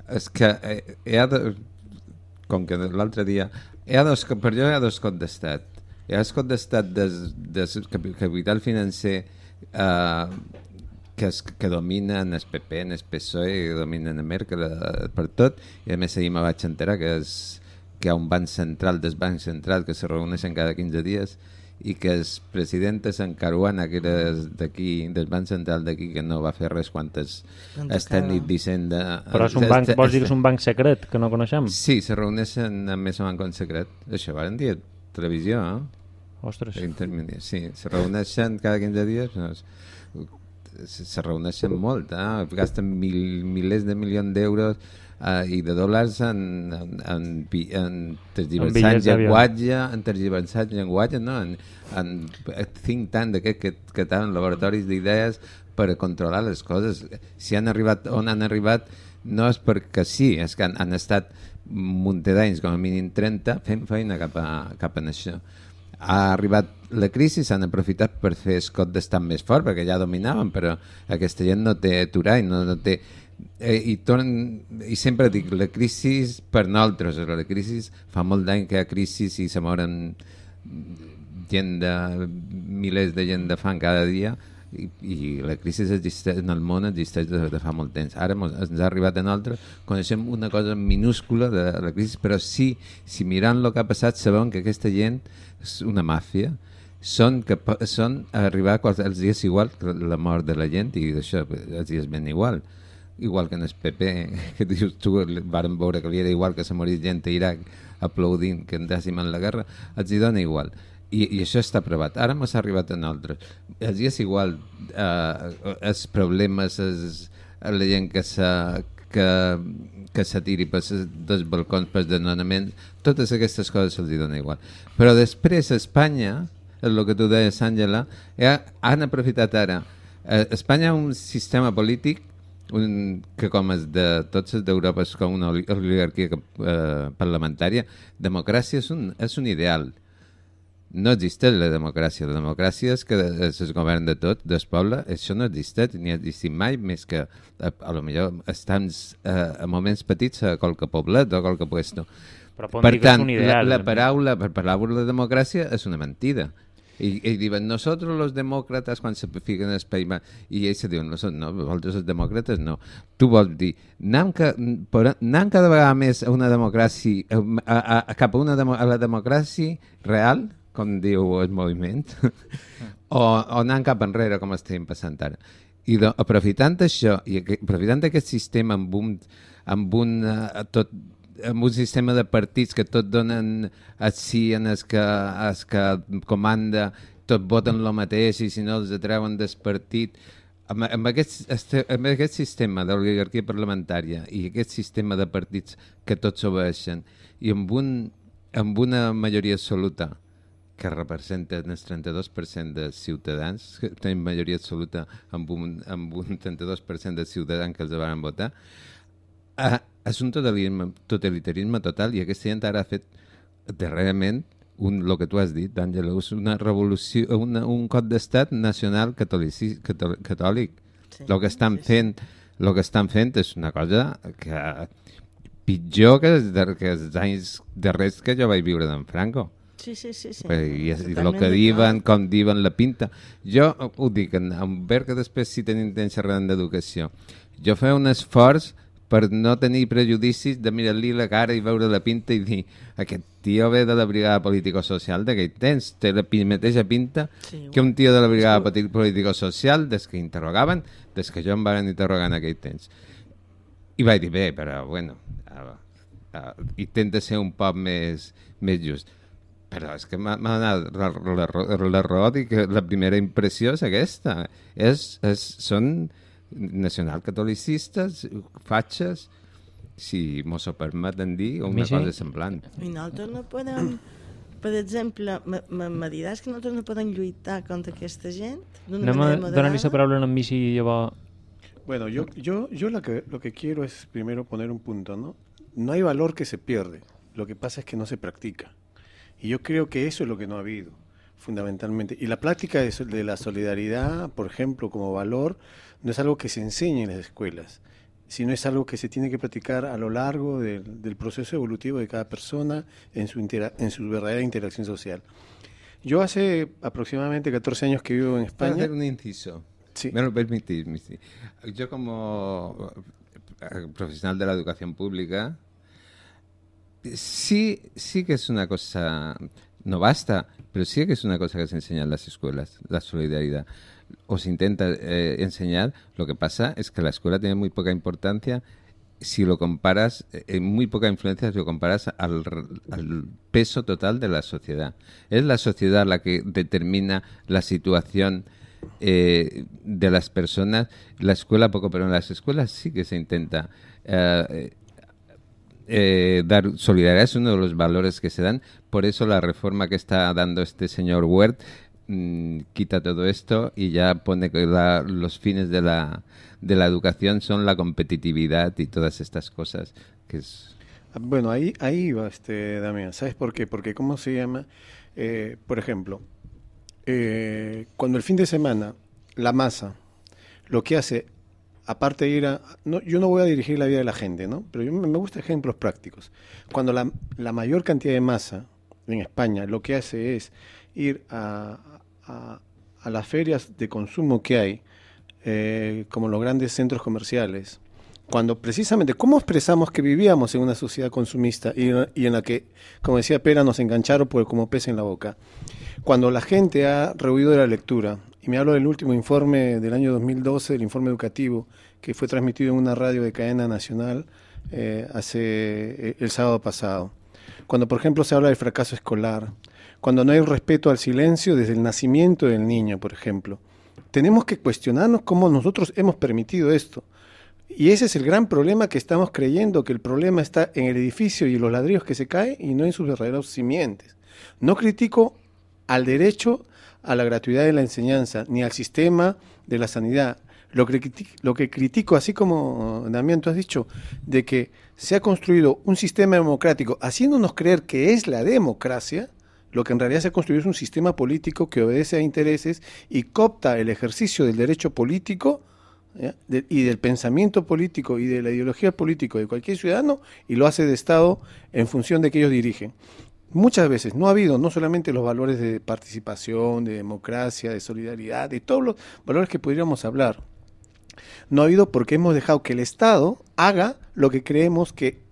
és que eh, hi ha de, com que l'altre dia hi ha dos, per jo hi ha dos cops d'estat. Hi ha el cop d'estat del capi- capital financer eh, que, es, que dominen el PP, el PSOE, que dominen a Merkel eh, per tot, i a més ahir me vaig enterar que, és, que hi ha un banc central del banc central que se reuneixen cada 15 dies que el president de Sant Caruana, que era d'aquí, del banc central d'aquí, que no va fer res quan es, es tècnic d'Hisenda... Però és un es- banc, es- vols dir que és un banc secret que no coneixem? Sí, se reuneixen amb més o menys en secret. Això van dir a televisió, eh? Ostres. Sí, se reuneixen cada 15 dies, doncs, se, se reuneixen molt, eh? gasten mil, milers de milions d'euros eh, i de dòlars en, en, en, en d'avió. llenguatge, en tergiversant llenguatge, no? en, en think tank d'aquest que, que tenen laboratoris d'idees per a controlar les coses. Si han arribat on han arribat no és perquè sí, és que han, han estat un munt d'anys, com a mínim 30, fent feina cap a, cap a això ha arribat la crisi, s'han aprofitat per fer escot d'estat més fort, perquè ja dominaven, però aquesta gent no té aturall, no, no té... Eh, i, torn, I sempre dic, la crisi per nosaltres, la crisi fa molt d'any que hi ha crisi i se moren gent de, milers de gent de fam cada dia i, i la crisi existeix en el món existeix des de fa molt temps. Ara mos, ens ha arribat a nosaltres, coneixem una cosa minúscula de la crisi, però sí, si mirant el que ha passat sabem que aquesta gent és una màfia, són, que, són arribar els dies igual que la mort de la gent i d'això, els dies ben igual igual que en el PP que dius tu, varen veure que li era igual que se morís gent a Iraq aplaudint que entéssim en la guerra, els hi dona igual I, I això està provat. Ara m'ha arribat a nosaltres. Els és igual eh, els problemes, els, la gent que se, que, que se tiri per dels balcons per desnonament, totes aquestes coses se'ls dona igual. Però després a Espanya, el que tu deies, Àngela, ja han aprofitat ara. Eh, Espanya ha un sistema polític un, que com és de tots els d'Europa és com una oligarquia eh, parlamentària, democràcia és un, és un ideal. No existeix la democràcia. La democràcia és que és el govern de tot, del poble. Això no existeix, ni ha existit mai, més que a, a lo millor estem eh, a moments petits a qualque poblet o a qualque puesto. Però Per tant, un la, ideal. la, paraula, per paraula de democràcia és una mentida. I, i diuen, nosotros los demócratas, quan se fiquen els país... I ells se diuen, no, vosaltres els demòcrates no. Tu vols dir, anem, per, anem cada vegada més a una democràcia, a, a, a, cap a, una demo, a la democràcia real, com diu el moviment, o, o anant cap enrere, com estem passant ara. I do, aprofitant això, i aprofitant aquest sistema amb un, amb un, uh, tot, amb un sistema de partits que tot donen a sí en els que, els que comanda, tot voten el mateix i si no els atreuen del partit. Amb, amb, aquest, amb aquest sistema d'oligarquia parlamentària i aquest sistema de partits que tots obeixen i amb, un, amb una majoria absoluta que representa el 32% dels ciutadans, que tenim majoria absoluta amb un, amb un 32% dels ciutadans que els van votar, eh, és un totalitarisme, totalitarisme total i aquesta gent ara ha fet darrerament un, el que tu has dit, Àngela, és una revolució, una, un cop d'estat nacional catolici, catò, catòlic. Sí, El que estan sí, sí. fent, el que estan fent és una cosa que pitjor que, que els anys darrers que jo vaig viure d'en Franco. Sí, sí, sí. sí. I, és, i el que diuen, com diuen la pinta. Jo ho dic, en, en ver que després si tenim temps xerrant d'educació. Jo feia un esforç per no tenir prejudicis de mirar-li la cara i veure la pinta i dir aquest tio ve de la brigada político-social d'aquell temps, té la mateixa pinta Sí, que un tio de la brigada politi- político-social des que interrogaven, des que jo em van interrogar en aquell temps. I vaig dir, bé, però bueno, uh, uh, intenta ser un poc més, més just. Però és que m'ha donat la, la, la, la raó i que la primera impressió és aquesta. És, és, són nacionalcatolicistes, fatxes, si mos ho permeten dir, o una Michi? cosa semblant. I nosaltres no podem, per exemple, me, diràs que nosaltres no podem lluitar contra aquesta gent? d'una Anem a manera donar-li la moderada? paraula a en Missi i llavors... Bueno, yo, yo, yo lo, que, lo que quiero es primero poner un punto, ¿no? No hay valor que se pierde, lo que pasa es que no se practica. Y yo creo que eso es lo que no ha habido, fundamentalmente. Y la práctica de, de la solidaridad, por ejemplo, como valor, no es algo que se enseñe en las escuelas, sino es algo que se tiene que practicar a lo largo del, del proceso evolutivo de cada persona en su, intera- en su verdadera interacción social. Yo hace aproximadamente 14 años que vivo en Para España. hacer un inciso. Sí. Me lo permitís. Yo como eh, profesional de la educación pública, sí, sí que es una cosa, no basta, pero sí que es una cosa que se enseña en las escuelas, la solidaridad. O se intenta eh, enseñar, lo que pasa es que la escuela tiene muy poca importancia si lo comparas, eh, muy poca influencia si lo comparas al, al peso total de la sociedad. Es la sociedad la que determina la situación eh, de las personas. La escuela poco, pero en las escuelas sí que se intenta eh, dar solidaridad, es uno de los valores que se dan. Por eso la reforma que está dando este señor Wert mm, quita todo esto y ya pone que la- los fines de la, de la educación son la competitividad y todas estas cosas que es Ah, Bueno, ahí, ahí va, este, Damián. ¿Sabes por qué? Porque, ¿cómo se llama? Eh, por ejemplo, eh, cuando el fin de semana la masa lo que hace, aparte de ir a... No, yo no voy a dirigir la vida de la gente, ¿no? Pero yo, me gustan ejemplos prácticos. Cuando la, la mayor cantidad de masa en España lo que hace es ir a, a- las ferias de consumo que hay, eh, como los grandes centros comerciales, cuando precisamente, ¿cómo expresamos que vivíamos en una sociedad consumista y, en la que, como decía Pera, nos engancharon por, como pez en la boca? Cuando la gente ha rehuido de la lectura, y me hablo del último informe del año 2012, el informe educativo, que fue transmitido en una radio de cadena nacional eh, hace eh, el sábado pasado. Cuando, por ejemplo, se habla del fracaso escolar, cuando no hay respeto al silencio desde el nacimiento del niño, por ejemplo. Tenemos que cuestionarnos cómo nosotros hemos permitido esto. Y ese es el gran problema que estamos creyendo, que el problema está en el edificio y los ladrillos que se caen y no en sus verdaderos simientes. No critico al derecho a la gratuidad de la enseñanza, ni al sistema de la sanidad. Lo que, criti- lo que critico, así como Damián, tú has dicho, de que se ha construido un sistema democrático haciéndonos creer que es la democracia, lo que en realidad se ha construido es un sistema político que obedece a intereses y coopta el ejercicio del derecho político y del pensamiento político y de la ideología política de cualquier ciudadano y lo hace de Estado en función de que ellos dirigen. Muchas veces no ha habido no solamente los valores de participación, de democracia, de solidaridad, de todos los valores que podríamos hablar. No ha habido porque hemos dejado que el Estado haga lo que creemos que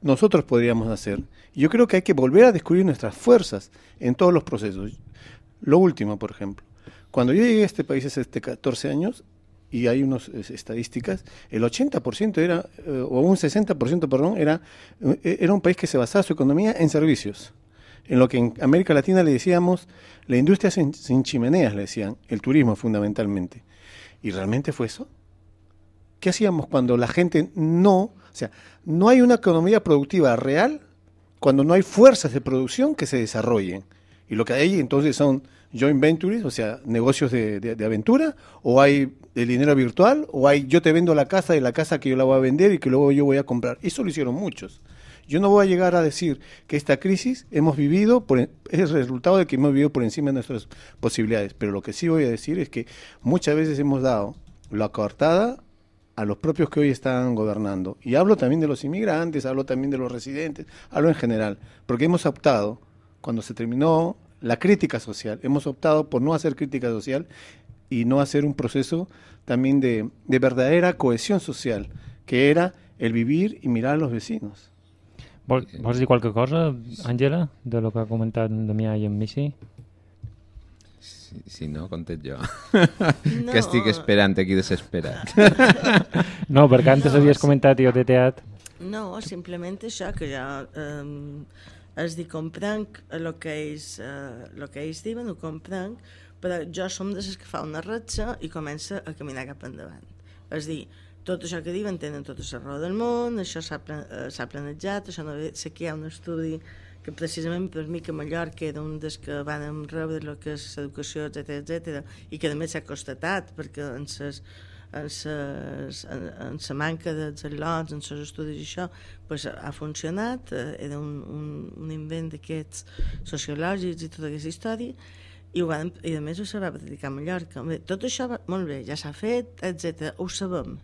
nosotros podríamos hacer. Yo creo que hay que volver a descubrir nuestras fuerzas en todos los procesos. Lo último, por ejemplo, cuando yo llegué a este país hace este 14 años, y hay unas estadísticas, el 80% era, eh, o un 60%, perdón, era, eh, era un país que se basaba su economía en servicios. En lo que en América Latina le decíamos, la industria sin, sin chimeneas, le decían, el turismo fundamentalmente. ¿Y realmente fue eso? ¿Qué hacíamos cuando la gente no, o sea, no hay una economía productiva real cuando no hay fuerzas de producción que se desarrollen? Y lo que hay entonces son joint ventures, o sea, negocios de, de- de aventura, o hay el dinero virtual, o hay yo te vendo la casa y la casa que yo la voy a vender y que luego yo voy a comprar. Eso lo hicieron muchos. Yo no voy a llegar a decir que esta crisis hemos vivido, por, es el resultado de que hemos vivido por encima de nuestras posibilidades, pero lo que sí voy a decir es que muchas veces hemos dado la coartada a los propios que hoy están gobernando. Y hablo también de los inmigrantes, hablo también de los residentes, hablo en general, porque hemos optado, cuando se terminó la crítica social, hemos optado por no hacer crítica social y no hacer un proceso también de, de verdadera cohesión social, que era el vivir y mirar a los vecinos. Vol, vols dir qualque cosa, Àngela, de lo que ha comentat Missi? Si, si no, contet jo. No. que estic esperant aquí desesperat. No, perquè antes No, havies sí. comentat jo t'he teat. No, simplement això, que jo eh, és dir, comprenc el que ells, eh, lo que ells diuen, ho comprenc, però jo som de les que fa una ratxa i comença a caminar cap endavant. És dir, tot això que diuen tenen tota la raó del món, això s'ha eh, s'ha planejat, això no ve, sé que hi ha un estudi que precisament per mi que Mallorca era un dels que van rebre el que és l'educació, etc etc i que a més s'ha constatat perquè en ses, en, ses, en, en la manca de lots, en els estudis i això, pues, ha funcionat, eh, era un, un, un invent d'aquests sociològics i tota aquesta història, i, ho van, i a més ho se va practicar a Mallorca. Bé, tot això, va, molt bé, ja s'ha fet, etc. Ho sabem.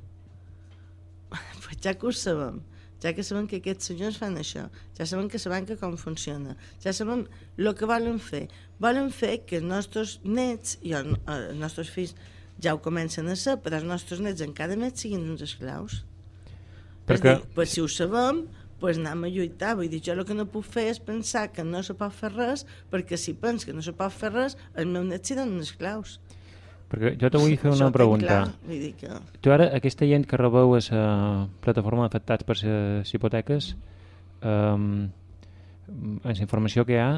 pues ja que ho sabem, ja que sabem que aquests senyors fan això, ja sabem que la banca com funciona, ja sabem el que volen fer. Volen fer que els nostres nets i el, eh, els nostres fills ja ho comencen a ser, però els nostres nets encara més siguin uns esclaus. Perquè- dir, pues, si ho sabem, pues anem a lluitar. Vull dir, jo el que no puc fer és pensar que no se pot fer res, perquè si pens que no se pot fer res, els meus nets seran uns esclaus. Perquè jo te vull fer una pregunta. clar. Vull dir que... Tu ara, aquesta gent que rebeu a la plataforma d'afectats per les hipoteques, um, en la informació que hi ha,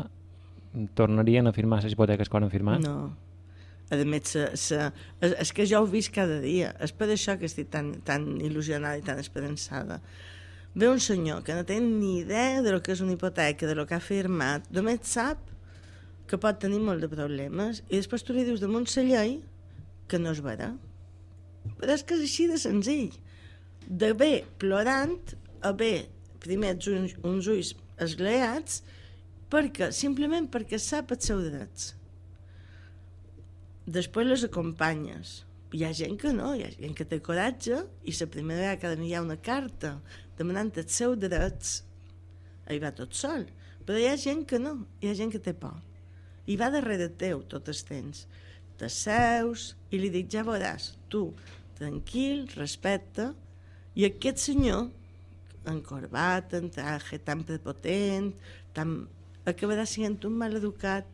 tornarien a firmar les hipoteques que han firmat? No. A més, se, se, és, és que jo ho he vist cada dia. És per això que estic tan, tan il·lusionada i tan esperançada. Ve un senyor que no té ni idea de lo que és una hipoteca, de lo que ha firmat, només sap que pot tenir molt de problemes i després tu li dius damunt la llei que no és vera. Però és que és així de senzill. De bé plorant a bé primer uns, uns ulls esgleats perquè, simplement perquè sap els seus drets després les acompanyes. Hi ha gent que no, hi ha gent que té coratge i la primera vegada que hi ha una carta demanant els seus drets, hi va tot sol. Però hi ha gent que no, hi ha gent que té por. I va darrere teu tot el temps. T'asseus i li dic, ja veuràs, tu, tranquil, respecta, i aquest senyor, en corbata, en traje, tan prepotent, tan... acabarà sent un mal educat,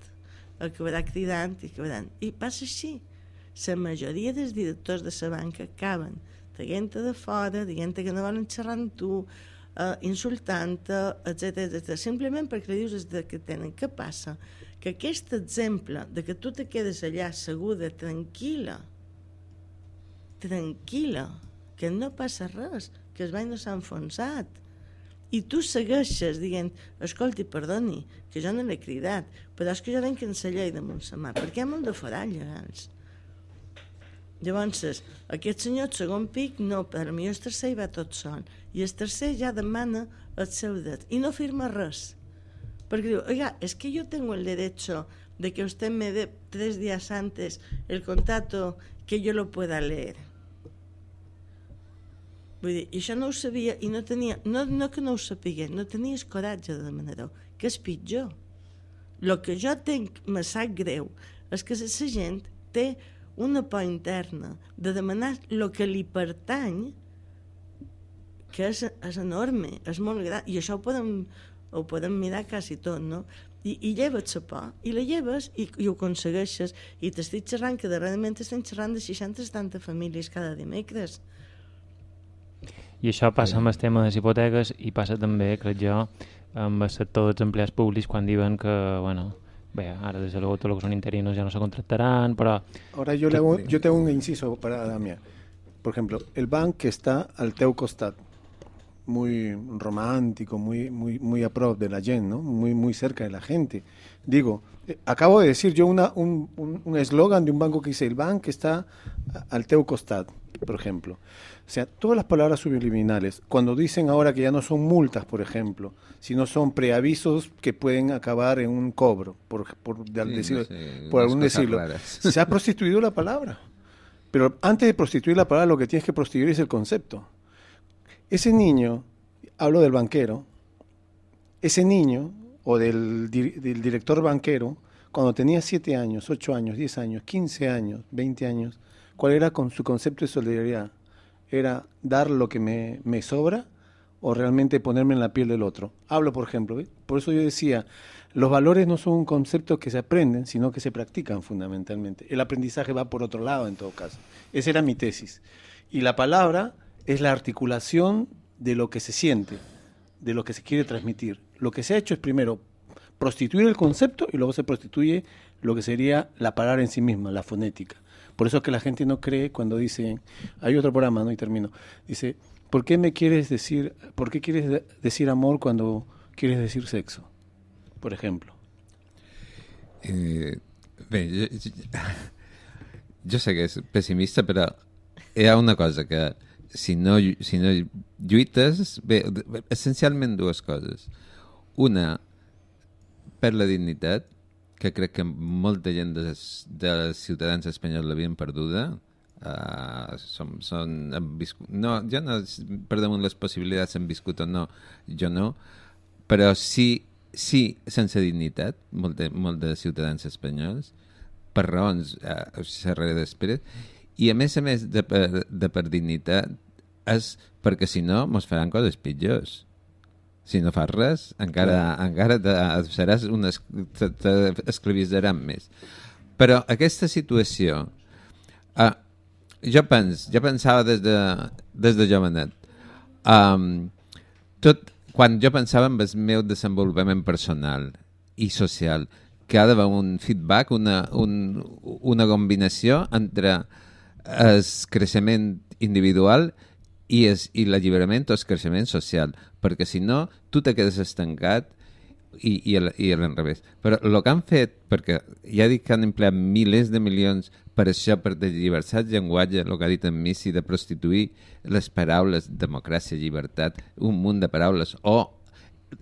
acabarà cridant i acabaran. I passa així. La majoria dels directors de la banca acaben traient-te de fora, dient que no volen xerrar amb tu, eh, insultant-te, etc etc. Simplement perquè dius des de que tenen. Què passa? Que aquest exemple de que tu te quedes allà seguda, tranquil·la, tranquil·la, que no passa res, que el bany no s'ha enfonsat, i tu segueixes dient, escolti, perdoni, que jo no l'he cridat, però és que jo venc en la llei de Montsemà, perquè hi ha molt de forat llegals. Llavors, aquest senyor, el segon pic, no, per mi el tercer hi va tot sol. I el tercer ja demana el seu dret. I no firma res. Porque digo, oiga, es que yo tengo el derecho de que usted me dé tres días antes el contrato que yo lo pueda leer. Vull dir, i això no ho sabia i no tenia, no, no que no ho sapigués, no tenies coratge de demanar-ho, que és pitjor. El que jo tenc, me sap greu, és que la gent té una por interna de demanar el que li pertany que és, és enorme, és molt gran, i això ho podem, ho podem mirar quasi tot, no? I, i lleves la por, i la lleves i, i ho aconsegueixes, i t'estic xerrant que darrerament estem xerrant de 60-70 famílies cada dimecres. I això passa amb el tema de les hipoteques i passa també, crec jo, amb el sector dels empleats públics quan diuen que, bueno, bé, ara desde luego tot el que són interinos ja no se contractaran, però... Ahora yo, le hago, yo tengo un inciso para Damián. Por ejemplo, el banc que está al teu costat, muy romántico, muy, muy, muy a prop de la gente, ¿no? Muy, muy cerca de la gente. Digo, eh, acabo de decir yo una, un un- un eslogan de un banco que dice, el banco está al teu costat, por ejemplo. O sea, todas las palabras subliminales, cuando dicen ahora que ya no son multas, por ejemplo, sino son preavisos que pueden acabar en un cobro, por, por, de- Sí, no decirlo- sé, por unas algún decirlo. raras. Se ha prostituido la palabra. Pero antes de prostituir la palabra, lo que tienes que prostituir es el concepto. Ese niño, hablo del banquero, ese niño o del, di- del director banquero, cuando tenía 7 años, 8 años, 10 años, 15 años, 20 años, ¿cuál era con su concepto de solidaridad? ¿Era dar lo que me, me sobra o realmente ponerme en la piel del otro? Hablo, por ejemplo, por eso yo decía, los valores no son un concepto que se aprenden, sino que se practican fundamentalmente. El aprendizaje va por otro lado en todo caso. Esa era mi tesis. Y la palabra es la articulación de lo que se siente, de lo que se quiere transmitir. Lo que se ha hecho es primero prostituir el concepto y luego se prostituye lo que sería la palabra en sí misma, la fonética. Por eso es que la gente no cree cuando dicen, hay otro programa, ¿no? Y termino. Dice, ¿por qué me quieres decir, por qué quieres de- decir amor cuando quieres decir sexo? Por ejemplo. Eh, jo, jo sé que és pessimista, però hi ha una cosa que si no, si no lluites... Bé, essencialment dues coses. Una, per la dignitat, que crec que molta gent dels, dels ciutadans espanyols l'havien perduda, uh, som, són, viscut, no, jo no, per damunt les possibilitats han viscut o no, jo no, però sí, sí sense dignitat, molt de, molt de ciutadans espanyols, per raons eh, xerraré després, i a més a més de per, de per dignitat és perquè si no mos faran coses pitjors. Si no fas res, encara, encara te, seràs un es, te, te esclavitzaran més. Però aquesta situació, uh, jo, pens, jo pensava des de, des de jovenet, um, tot, quan jo pensava en el meu desenvolupament personal i social, que ha d'haver un feedback, una, un, una combinació entre el creixement individual i, es, i l'alliberament o el creixement social, perquè si no, tu te quedes estancat i, i, el, i l'enrevés. Però el que han fet, perquè ja dic que han empleat milers de milions per això, per llibertat llenguatge, el que ha dit en Missi, de prostituir les paraules democràcia, llibertat, un munt de paraules, o,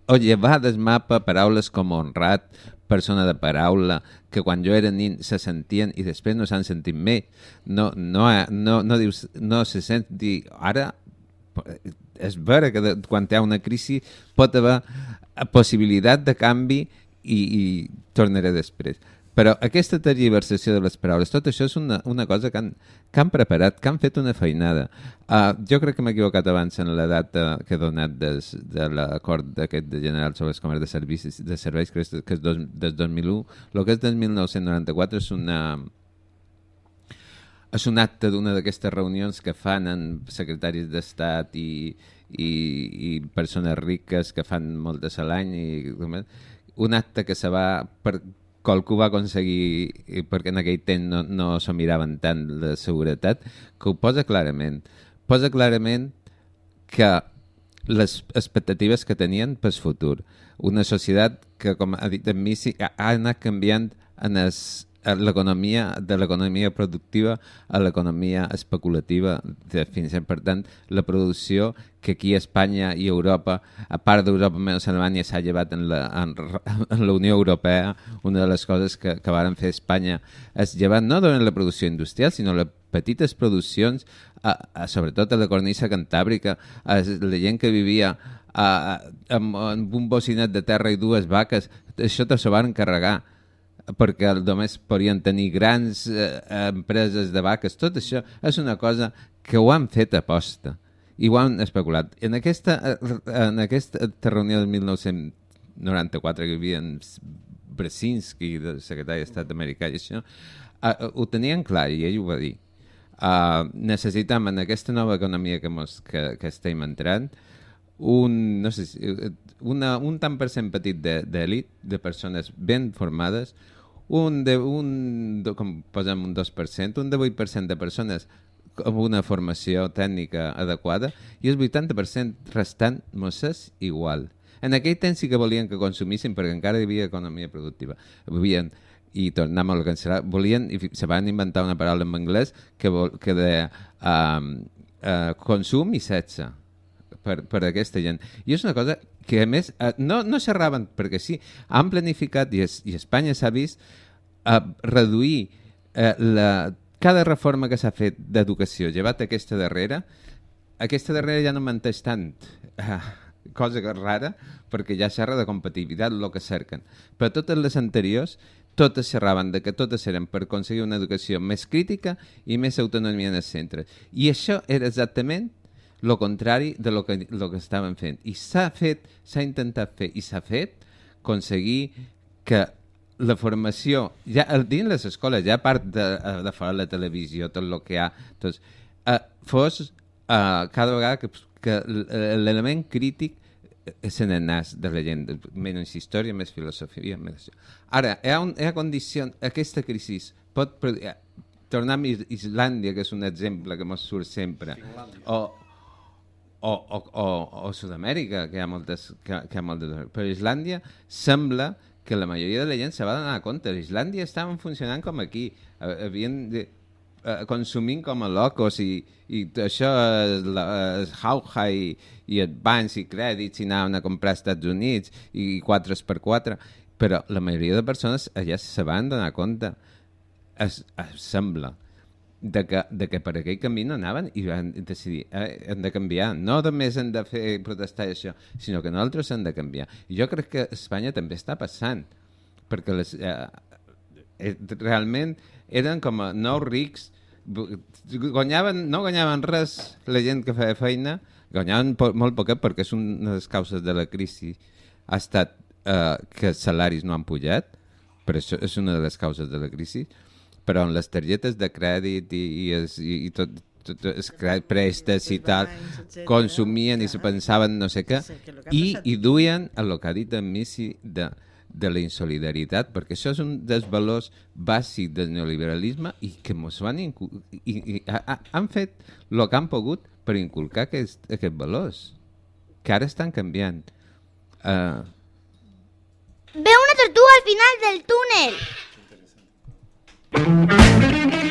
o llevar del mapa paraules com honrat, persona de paraula, que quan jo era nin se sentien i després no s'han sentit més. No, no, no, no, dius, no se sent dir, ara és vera que de, quan hi ha una crisi pot haver possibilitat de canvi i, i tornaré després. Però aquesta tergiversació de les paraules, tot això és una, una cosa que han, que han preparat, que han fet una feinada. Uh, jo crec que m'he equivocat abans en la data que he donat des, de l'acord d'aquest de general sobre els comerç de serveis, de serveis que és, que és dos, des 2001. El que és del 1994 és una, és un acte d'una d'aquestes reunions que fan en secretaris d'Estat i, i, i persones riques que fan moltes a l'any i un acte que se va per, qualcú va aconseguir, perquè en aquell temps no, no s'ho miraven tant la seguretat, que ho posa clarament. Posa clarament que les expectatives que tenien pel futur. Una societat que, com ha dit en Missy, ha anat canviant en a l'economia de l'economia productiva a l'economia especulativa. De fins per tant la producció que aquí a Espanya i Europa a part d'Europa menys Alemanya s'ha llevat en la, en, en la Unió Europea. Una de les coses que, que varen fer Espanya és llevar no només la producció industrial sinó les petites produccions a, a, sobretot a la cornissa cantàbrica a la gent que vivia a, a, amb, amb un bocinet de terra i dues vaques. Això te s'ho van carregar perquè només podien tenir grans eh, empreses de vaques. Tot això és una cosa que ho han fet a posta i ho han especulat. En aquesta, eh, en aquesta reunió del 1994 que hi havia el secretari d'Estat americà, i això, uh, ho tenien clar i ell ho va dir. Uh, necessitam en aquesta nova economia que, mos, que, que estem entrant un, no sé, una, un tant per cent petit d'elit, de, de persones ben formades, un, de, un com posem un 2%, un de 8% de persones amb una formació tècnica adequada i el 80% restant mosses igual. En aquell temps sí que volien que consumissin perquè encara hi havia economia productiva. Volien, i tornem a lo volien, i se van inventar una paraula en anglès que, vol, que de um, uh, consum i sexe per, per aquesta gent. I és una cosa que a més uh, no, no xerraven perquè sí, han planificat i, es, i Espanya s'ha vist a reduir uh, la, cada reforma que s'ha fet d'educació, llevat aquesta darrera, aquesta darrera ja no menteix tant. Uh, cosa que rara, perquè ja xerra de competitivitat el que cerquen. Però totes les anteriors, totes xerraven de que totes eren per aconseguir una educació més crítica i més autonomia en els centres. I això era exactament el contrari de lo que, lo que estaven fent. I s'ha fet, s'ha intentat fer i s'ha fet aconseguir que la formació, ja dins les escoles, ja a part de, de fora la televisió, tot el que hi ha, tots, uh, fos uh, cada vegada que, que l'element crític se n'anàs de la gent, menys història, més filosofia. Més... Ara, hi ha, un, hi ha condició, aquesta crisi pot... Tornar a Islàndia, que és un exemple que ens surt sempre, o, o, o, o, o Sud-amèrica, que hi ha moltes, que, que hi ha moltes... Però Islàndia sembla que la majoria de la gent se va donar compte. Islàndia estaven funcionant com aquí. Havien de, uh, consumint com a locos i, i això és Hauja i, i Advance i crèdits i anaven a comprar als Estats Units i 4x4 però la majoria de persones allà se van donar compte es, es sembla de que, de que per aquell camí no anaven i van decidir, eh, hem de canviar. No només hem de fer protestar això sinó que nosaltres hem de canviar. I jo crec que Espanya també està passant perquè les, eh, eh, realment eren com a nous rics guanyaven, no guanyaven res la gent que feia feina guanyaven po molt poquet perquè és una de les causes de la crisi ha estat eh, que els salaris no han pujat per això és una de les causes de la crisi però en les targetes de crèdit i, i, es, i, i tot, tot els préstecs i tal, consumien i se pensaven no sé què, i, i duien a lo que ha dit en Missy de, de la insolidaritat, perquè això és un dels valors bàsics del neoliberalisme i que mos van i, i ha, han fet el que han pogut per inculcar aquest, aquests valors, que ara estan canviant. Uh... Veo una tortuga al final del túnel. Thank you.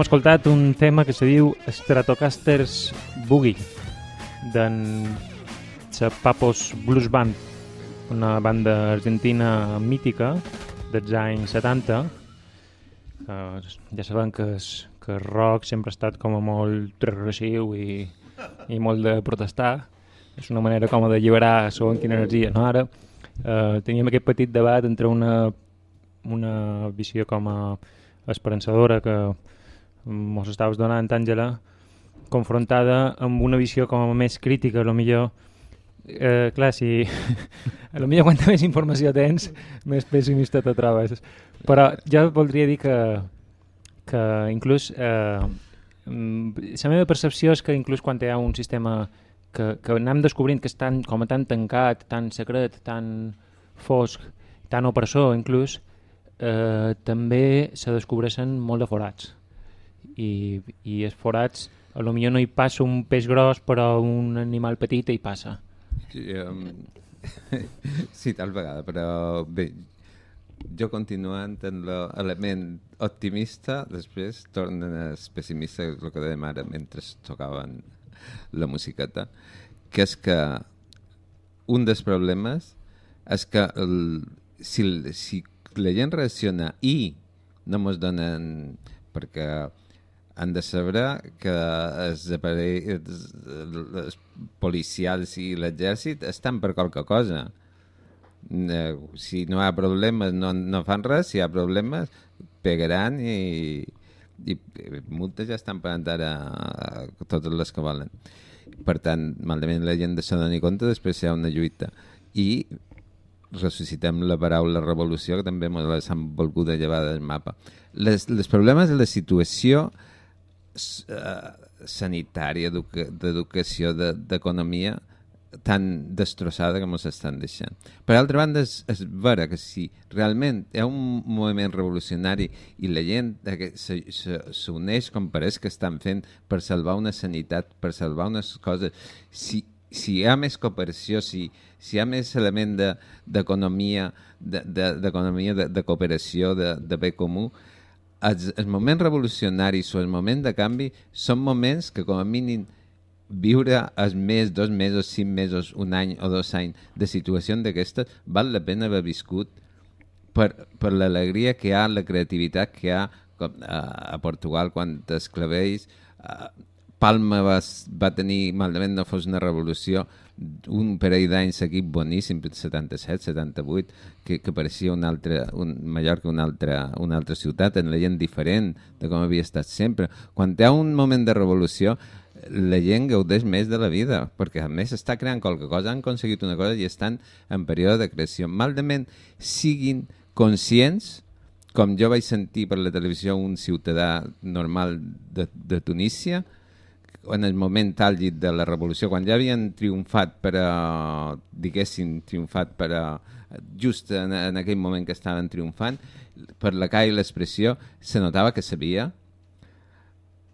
Hem escoltat un tema que se diu Stratocasters Boogie d'en la Papos Blues Band, una banda argentina mítica dels anys 70 que ja sabem que, que el rock sempre ha estat com a molt transgressiu i, i molt de protestar és una manera com de alliberar segons quina energia no? ara eh, teníem aquest petit debat entre una, una visió com a esperançadora que mos estaves donant, Àngela, confrontada amb una visió com més crítica, a lo millor eh, clar, si a lo millor quanta més informació tens, més pessimista te trobes. Però jo voldria dir que, que inclús eh, mm, la meva percepció és que inclús quan hi ha un sistema que, que anem descobrint que és tan, com a tan tancat, tan secret, tan fosc, tan opressor inclús, eh, també se descobreixen molt de forats i, i els forats a lo millor no hi passa un peix gros però un animal petit hi passa. Sí, um, sí, tal vegada, però bé, jo continuant en l'element optimista, després tornen a pessimista, és el que dèiem ara mentre tocaven la musiqueta, que és que un dels problemes és que el, si, si la gent reacciona i no ens donen perquè han de saber que els aparells els policials i l'exèrcit estan per qualque cosa. Eh, si no hi ha problemes no, no fan res, si hi ha problemes pegaran i, i multes ja estan pagant ara totes les que volen. Per tant, malament la gent se doni compte, després hi ha una lluita. I ressuscitem la paraula revolució, que també ens han volgut llevar del mapa. Les, problemes de la situació sanitària, d'educació, d'economia, tan destrossada com ens estan deixant. Per altra banda, és, és vera que si realment hi ha un moviment revolucionari i la gent s'uneix com pareix que estan fent per salvar una sanitat, per salvar unes coses, si, si hi ha més cooperació, si, si hi ha més element d'economia, de, d'economia de, de, de cooperació, de, de bé comú, els, els moments revolucionaris o els moments de canvi són moments que com a mínim viure els mes, dos mesos, cinc mesos, un any o dos anys de situació d'aquestes val la pena haver viscut per, per l'alegria que hi ha, la creativitat que hi ha com, a, a Portugal quan t'esclavells Palma va, va tenir, malament no fos una revolució, un parell d'anys seguit boníssim, 77, 78, que, que pareixia un altre, un, Mallorca una altra, una altra ciutat, en la gent diferent de com havia estat sempre. Quan hi ha un moment de revolució, la gent gaudeix més de la vida, perquè a més està creant qualque cosa, han aconseguit una cosa i estan en període de creació. Maldament siguin conscients, com jo vaig sentir per la televisió un ciutadà normal de, de Tunísia, en el moment àlgid de la revolució, quan ja havien triomfat per a, diguéssim, triomfat per a, just en, en aquell moment que estaven triomfant, per la cara i l'expressió, se notava que sabia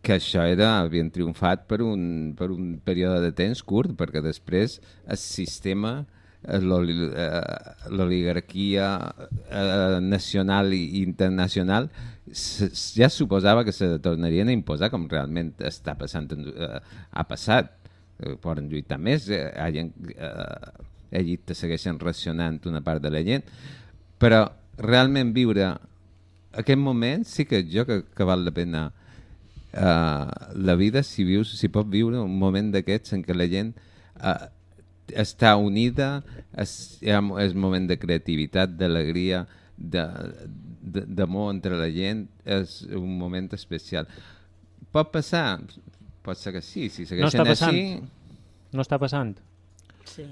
que això era, havien triomfat per un, per un període de temps curt, perquè després el sistema l'oligarquia eh, nacional i internacional ja suposava que se tornarien a imposar com realment està passant, eh, ha passat. Poden lluitar més eh, eh, allí te segueixen racionant una part de la gent però realment viure aquest moment sí que jo que, que val la pena uh, la vida si vius si pots viure un moment d'aquests en què la gent uh, està unida, és, és moment de creativitat, d'alegria, d'amor entre la gent, és un moment especial. Pot passar? Pot ser que sí, si segueixen no està així... No està passant? Sí.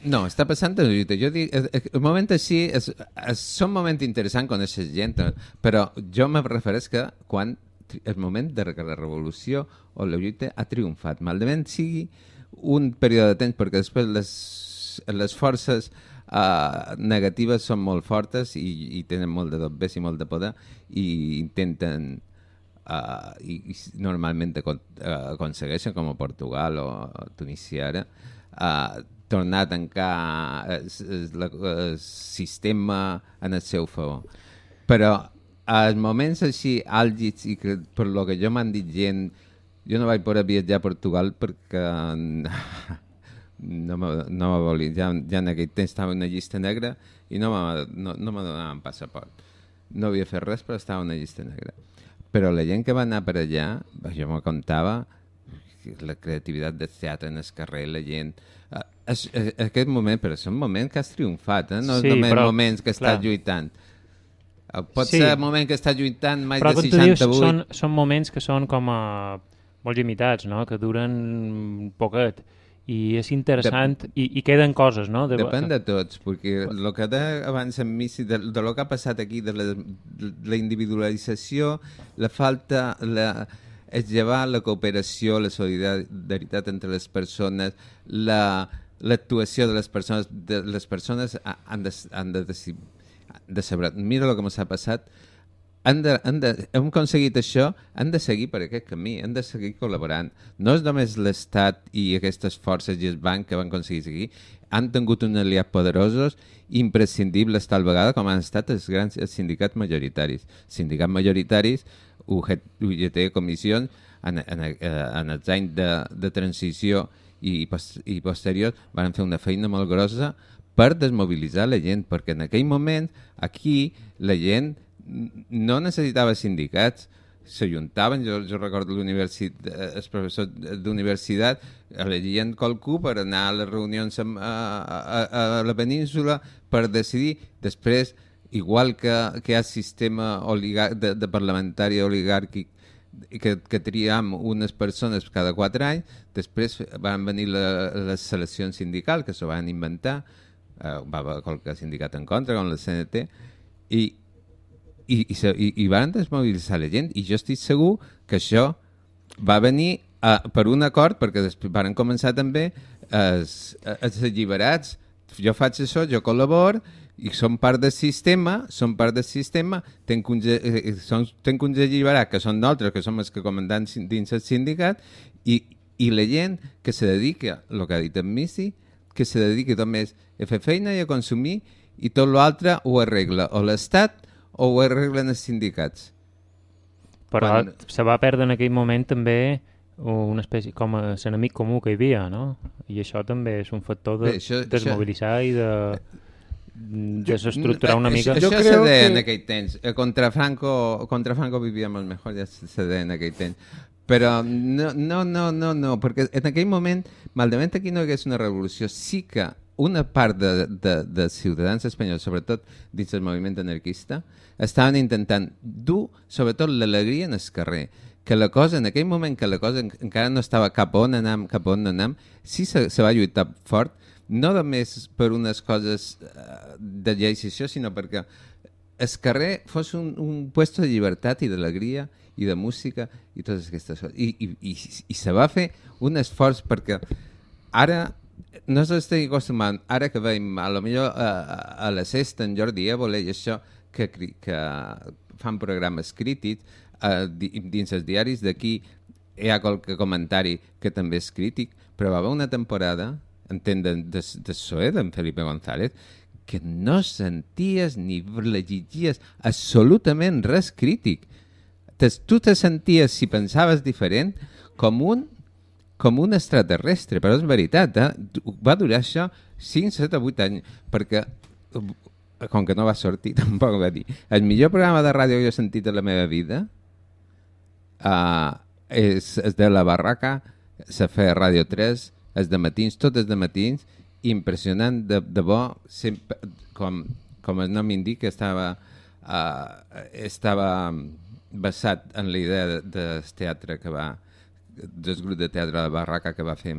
No, està passant de lluita. Jo dic, el moment així és, és, són moments interessants conèixer gent, però jo me refereix que quan el moment de la revolució o la lluita ha triomfat. Malament sigui un període de temps, perquè després les, les forces uh, negatives són molt fortes i, i tenen molt de dobbers i molt de poder i intenten uh, i, i normalment uh, aconsegueixen com a Portugal o, Tunísia ara uh, tornar a tancar el, sistema en el seu favor. Però als moments així àlgids i per lo que jo m'han dit gent, jo no vaig poder viatjar a Portugal perquè no me, no me volia, ja, ja en aquell temps estava en una llista negra i no me, no, no me donaven passaport. No havia fet res, però estava en una llista negra. Però la gent que va anar per allà, jo me contava la creativitat del teatre en el carrer, la gent... Uh, és, és, aquest moment, però és un moment que has triomfat, eh? no és Sí, només però, moments que estàs clar. lluitant. Uh, pot Sí. ser un moment que estàs lluitant mai Però de com tu dius, 68. són, són moments que són com a molt limitats, no? que duren poquet. I és interessant, i, i queden coses, no? De, Depèn de tots, perquè el que deia abans en Missi, de, de lo que ha passat aquí, de la, de la individualització, la falta, la, és llevar la cooperació, la solidaritat entre les persones, la l'actuació de les persones, de les persones ha- han de, han de, decidir, de saber, mira el que m'ha passat, han de, han de, hem aconseguit això, han de seguir per aquest camí, han de seguir col·laborant. No és només l'Estat i aquestes forces i el banc que van aconseguir seguir, han tingut un aliat poderosos, imprescindibles tal vegada com han estat els grans els sindicats majoritaris. Sindicats majoritaris, UGT, UGT comissions, en, en, eh, en els anys de, de transició i, i posterior van fer una feina molt grossa per desmobilitzar la gent, perquè en aquell moment aquí la gent no necessitava sindicats, s'ajuntaven, jo, jo recordo l'universitat, els professors d'universitat elegien qualcú per anar a les reunions a, a, a la península per decidir, després igual que, que hi ha sistema oligar de, de parlamentari oligàrquic que, que triam unes persones cada quatre anys, després van venir la, les seleccions sindicals que s'ho van inventar, eh, va haver qualque sindicat en contra, com la CNT, i, i, i, i, i van desmobilitzar la gent, i jo estic segur que això va venir uh, per un acord, perquè després van començar també els, els alliberats, jo faig això, jo col·labor, i som part del sistema, som part del sistema, tenc uns, eh, som, tenc uns alliberats que són nosaltres, que som els que comandant dins el sindicat, i, i la gent que se dedica, el que ha dit en Missy, que se dedica només a fer feina i a consumir, i tot l'altre ho arregla. O l'Estat o ho arreglen els sindicats. Però Quan- se va perdre en aquell moment també una espècie com a l'enemic comú que hi havia, no? I això també és un factor de Bé, això- desmobilitzar i de desestructurar una mica. Això, Yo això creo se deia que- en aquell temps. Eh, Contra Franco, contra Franco vivíamos mejor, ja se se deia en aquell temps. Però no, no, no, no, no, perquè en aquell moment, malament aquí no hi hagués una revolució, sí que una part de, de, de ciutadans espanyols, sobretot dins del moviment anarquista, estaven intentant dur, sobretot, l'alegria en el carrer. Que la cosa, en aquell moment que la cosa en- encara no estava cap on anam, cap on anam, sí se, se va lluitar fort, no només per unes coses eh, de lleis i això, sinó perquè el carrer fos un, un puesto de llibertat i d'alegria i de música i totes aquestes coses. I, i, i, i se va fer un esforç perquè ara no s'estigui acostumant, ara que veiem a lo millor a, a la sexta en Jordi Évole i això que, que fan programes crítics eh, di- dins els diaris d'aquí hi ha qualque comentari que també és crític, però va haver una temporada, entenc, de, de, de Soe, d'en Felipe González, que no senties ni llegies absolutament res crític. Tu te senties, si pensaves diferent, com un com un extraterrestre, però és veritat, eh? va durar això 5, 7 o 8 anys, perquè eh, com que no va sortir, tampoc va dir. El millor programa de ràdio que he sentit a la meva vida uh, és, és de la barraca, se feia Ràdio 3, és de matins, tot és de matins, impressionant, de, de bo, sempre, com, com el nom indica, estava, uh, estava basat en la idea de, del teatre que va del grup de teatre de la Barraca que va fer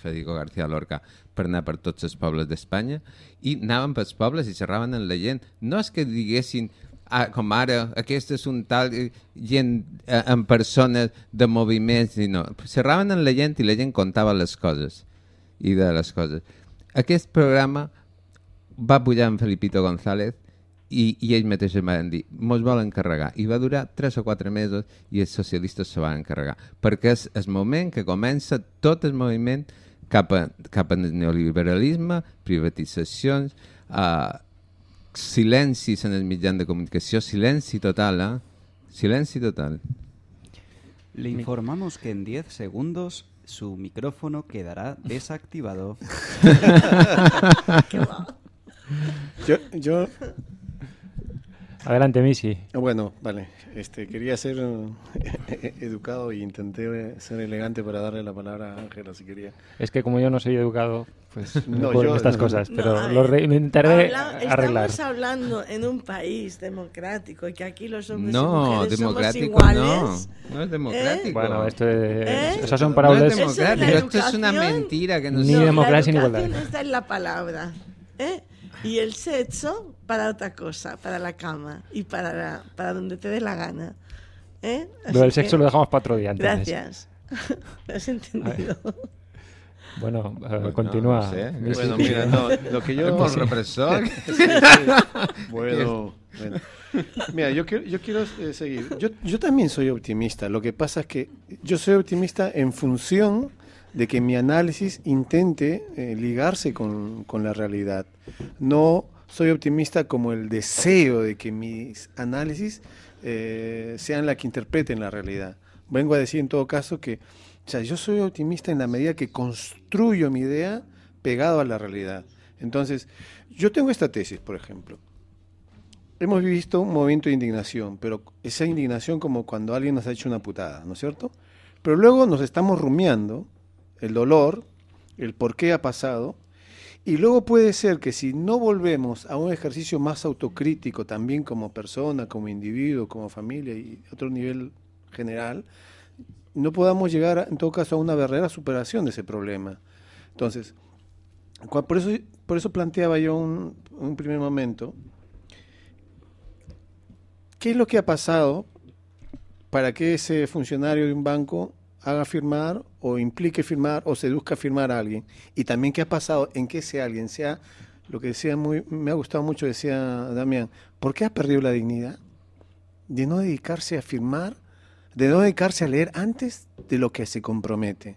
Federico García Lorca per anar per tots els pobles d'Espanya i anaven pels pobles i xerraven amb la gent. No és que diguessin ah, com ara, aquest és un tal eh, gent eh, amb persones de moviments, i no. Xerraven amb la gent i la gent contava les coses i de les coses. Aquest programa va pujar en Felipito González i, i ells mateixos van dir, mos volen carregar. I va durar 3 o 4 mesos i els socialistes se van carregar. Perquè és el moment que comença tot el moviment cap, a, cap al neoliberalisme, privatitzacions, uh, silencis en el mitjan de comunicació, silenci total, eh? Silenci total. Le informamos que en 10 segundos su micrófono quedará desactivado. Yo, yo Adelante, Missy. Bueno, vale. Este, quería ser eh, educado y intenté eh, ser elegante para darle la palabra a Ángela, si quería. Es que como yo no soy educado, pues no, No, yo- estas no, cosas, No, pero lo, re- lo intentaré habla- arreglar. Estamos hablando en un país democrático y que aquí los hombres y No, mujeres democrático somos no. iguales. No es democrático. Bueno, esto es, ¿Eh? esas son No parábolas. es Eso de la democrático. Esto es una mentira que no Ni No, democracia ni igualdad. está en la palabra. ¿eh? Y el sexo para otra cosa, para la cama y para, la- para donde te dé la gana. ¿eh? Lo del sexo que- lo dejamos para otro día. entonces. Gracias. ¿Lo has entendido? Bueno, eh, Bueno, continúa. no sé. Missy. Bueno, mira, no, lo que yo... Por represor. Bueno, bueno. Mira, yo quiero, yo quiero eh, seguir. Yo, yo también soy optimista. Lo que pasa es que yo soy optimista en función de que mi análisis intente eh, ligarse con, con la realidad. No soy optimista como el deseo de que mis análisis eh, sean la que interpreten la realidad. Vengo a decir en todo caso que o sea, yo soy optimista en la medida que construyo mi idea pegado a la realidad. Entonces, yo tengo esta tesis, por ejemplo. Hemos visto un movimiento de indignación, pero esa indignación como cuando alguien nos ha hecho una putada, ¿no es cierto? Pero luego nos estamos rumiando el dolor, el por qué ha pasado, y luego puede ser que si no volvemos a un ejercicio más autocrítico también como persona, como individuo, como familia y otro nivel general, no podamos llegar en todo caso a una verdadera superación de ese problema. Entonces, por eso, por eso planteaba yo un, un primer momento, ¿qué es lo que ha pasado para que ese funcionario de un banco haga firmar o implique firmar o seduzca a firmar a alguien? Y también qué ha pasado en que ese alguien sea, lo que decía muy, me ha gustado mucho, decía Damián, ¿por qué ha perdido la dignidad? De no dedicarse a firmar, de no dedicarse a leer antes de lo que se compromete.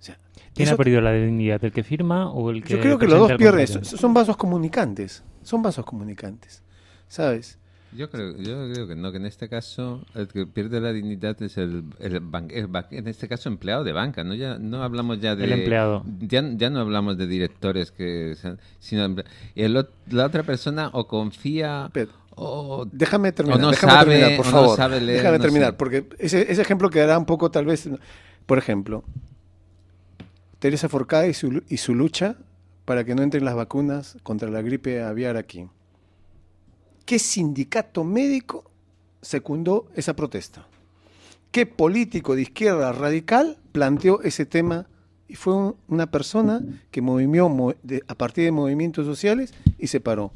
O sea, ¿Quién eso- ha perdido la dignidad? ¿El que firma o el que yo creo que los dos pierden. son vasos comunicantes. Son vasos comunicantes. ¿Sabes? Yo creo, yo creo que no, que en este caso el que pierde la dignidad es el, el, ban- el ba- en este caso empleado de banca, no ya no hablamos ya de El empleado. ya, ya no hablamos de directores que sino el la otra persona o confía Pero- o Déjame terminar. O no déjame sabe, terminar, por o no favor. sabe leer, déjame no terminar, sé. porque ese, ese ejemplo quedará un poco, tal vez. Por ejemplo, Teresa Forcada y su, lu- y su lucha para que no entren las vacunas contra la gripe aviar aquí. ¿Qué sindicato médico secundó esa protesta? ¿Qué político de izquierda radical planteó ese tema? Y fue un- una persona que movió a partir de movimientos sociales y se paró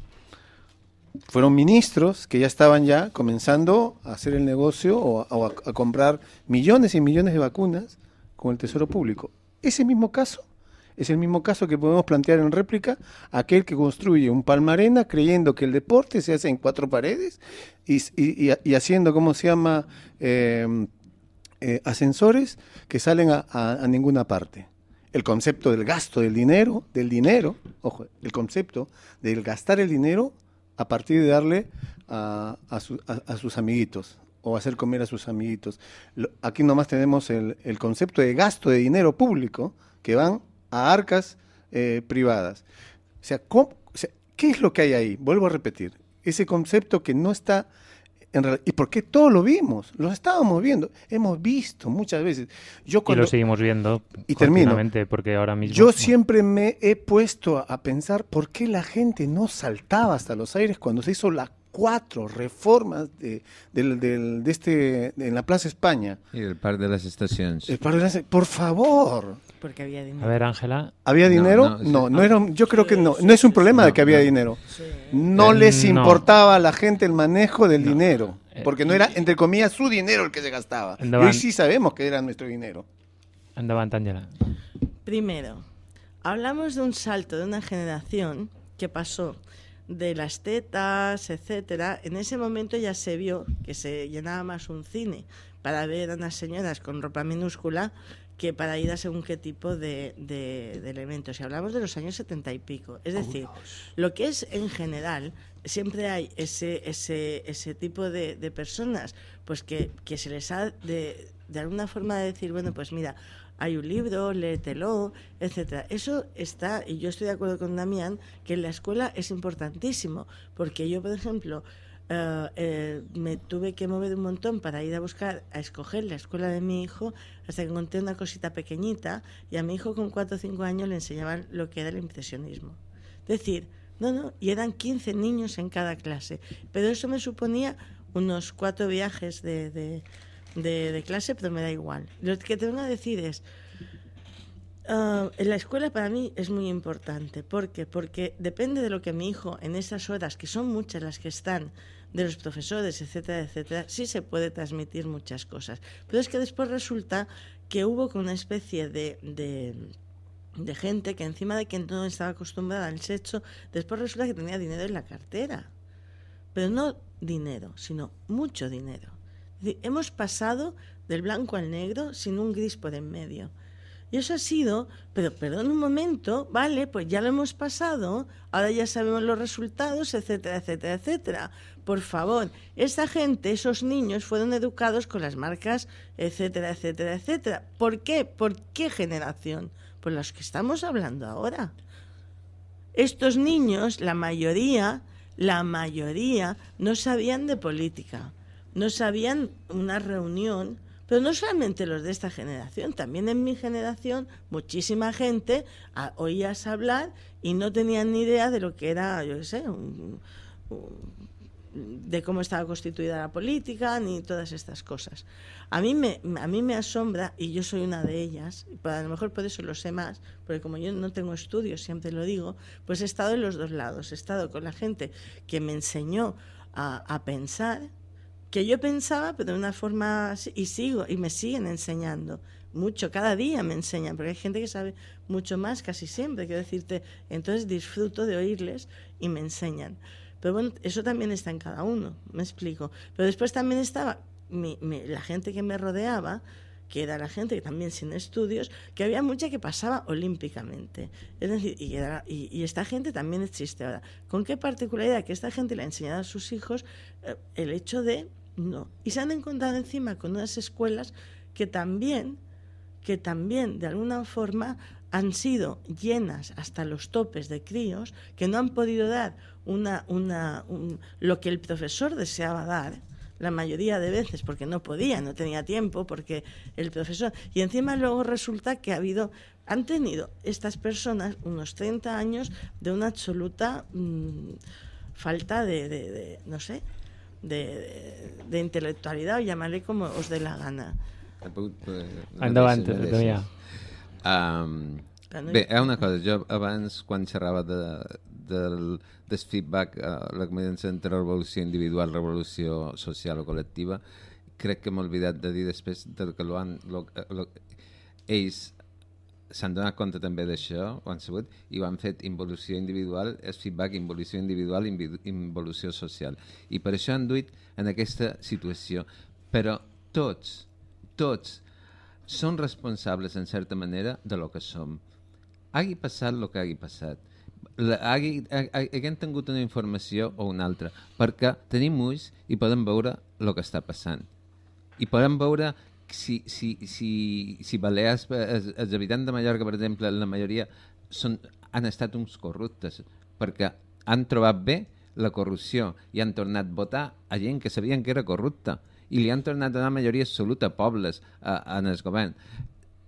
fueron ministros que ya estaban ya comenzando a hacer el negocio o a- a comprar millones y millones de vacunas con el Tesoro Público. Ese mismo caso es el mismo caso que podemos plantear en réplica aquel que construye un palmarena creyendo que el deporte se hace en cuatro paredes y, y- y- haciendo, ¿cómo se llama?, Eh, eh, ascensores que salen a, ninguna parte. El concepto del gasto del dinero, del dinero, ojo, el concepto del gastar el dinero a partir de darle a, a su- a- a sus amiguitos o hacer comer a sus amiguitos. Aquí nomás tenemos el, el concepto de gasto de dinero público que van a arcas eh, privadas. O sea, ¿cómo- o sea, ¿qué es lo que hay ahí? Vuelvo a repetir, ese concepto que no está en real- ¿Y por qué todo lo vimos? Lo estábamos viendo, hemos visto muchas veces. Yo Y cuando, lo seguimos viendo Y termino. continuamente, porque ahora mismo... yo siempre me he puesto a, a pensar por qué la gente no saltaba hasta los aires cuando se hizo las cuatro reformas de, del- del- de este, de- en la Plaza España. y el par de las estaciones. El par de las- Por favor, Porque había dinero. A ver, Ángela, ¿había No, dinero? no, No, sí. no, era, yo creo que no. sí, No es un problema sí. de que había no. dinero. Sí. No Eh, les no. importaba a la gente el manejo del dinero, Eh, porque no era, entre comillas, su dinero el que se gastaba. Y hoy sí sabemos que era nuestro dinero. endavant, Ángela. Primero, hablamos de un salto de una generación que pasó de las tetas, etcétera. En ese momento ya se vio que se llenaba más un cine para ver a unas señoras con ropa minúscula que para ir a según qué tipo de, de- de elementos. Y hablamos de los años 70 y pico. Es decir, lo que es en general, siempre hay ese, ese, ese tipo de, de personas pues que, que se les ha de, de alguna forma de decir, bueno, pues mira, hay un libro, léetelo, etcétera. Eso está, y yo estoy de acuerdo con Damián, que en la escuela es importantísimo, porque yo, por ejemplo, eh, eh, me tuve que mover un montón para ir a buscar, a escoger la escuela de mi hijo, hasta que encontré una cosita pequeñita, y a mi hijo con 4 o 5 años le enseñaban lo que era el impresionismo. Es decir, no, no, y eran 15 niños en cada clase, pero eso me suponía unos cuatro viajes de, de, de- clase, pero me da igual. Lo que te vengo a decir es, en la escuela para mí es muy importante. ¿Por qué? Porque depende de lo que mi hijo en esas horas, que son muchas las que están, de los profesores, etcétera, etcétera, sí se puede transmitir muchas cosas. Pero es que después resulta que hubo una especie de, de, de gente que encima de que no estaba acostumbrada al sexo, después resulta que tenía dinero en la cartera. Pero no dinero, sino mucho dinero. Es decir, hemos pasado del blanco al negro sin un gris por en medio. Y eso ha sido, pero perdón un momento, vale, pues ya lo hemos pasado, ahora ya sabemos los resultados, etcétera, etcétera, etcétera. Por favor, esa gente, esos niños fueron educados con las marcas, etcétera, etcétera, etcétera. ¿Por qué? ¿Por qué generación? Por los que estamos hablando ahora. Estos niños, la mayoría, la mayoría, no sabían de política, no sabían una reunión, pero no solamente los de esta generación, también en mi generación muchísima gente a- oías hablar y no tenían ni idea de lo que era, yo qué sé, un- de cómo estaba constituida la política ni todas estas cosas. A mí me, a mí me asombra, y yo soy una de ellas, y a lo mejor por eso lo sé más, porque como yo no tengo estudios, siempre lo digo, pues he estado en los dos lados. He estado con la gente que me enseñó a, a pensar, que yo pensaba, pero de una forma, y sigo, y me siguen enseñando mucho, cada día me enseñan, porque hay gente que sabe mucho más casi siempre, quiero decirte, entonces disfruto de oírles y me enseñan. Pero bueno, eso también está en cada uno, me explico. Pero después también estaba la gente que me rodeaba, que era la gente que también sin estudios, que había mucha que pasaba olímpicamente. Es decir, y esta gente también existe ahora. ¿Con qué particularidad? Que esta gente le ha enseñado a sus hijos eh, el hecho de no. Y se han encontrado encima con unas escuelas que también, que también de alguna forma han sido llenas hasta los topes de críos que no han podido dar una, una, un- lo que el profesor deseaba dar la mayoría de veces porque no podía, no tenía tiempo, porque el profesor... Y encima luego resulta que ha habido, han tenido estas personas unos 30 años de una absoluta mm, falta de, de- de, no sé, de, de, de intelectualidad, o llamarle como os dé la gana. Endavant, deixes. Um, bé, hi ha una cosa, jo abans quan xerrava de, del, del feedback, uh, la combinació entre revolució individual, revolució social o col·lectiva, crec que m'he oblidat de dir després del que lo han, lo, lo, ells s'han donat compte també d'això, ho han sabut, i ho han fet involució individual, és feedback, involució individual, involució social. I per això han duit en aquesta situació. Però tots, tots, són responsables, en certa manera, de lo que som. Hagi passat el que hagi passat. Ha- ha- haguem tingut una informació o una altra, perquè tenim ulls i podem veure el que està passant i podem veure si, si, si, si Balears, eh, els, els habitants de Mallorca, per exemple, la majoria són, han estat uns corruptes, perquè han trobat bé la corrupció i han tornat a votar a gent que sabien que era corrupta i li han tornat a donar majoria absoluta a pobles a, en el govern.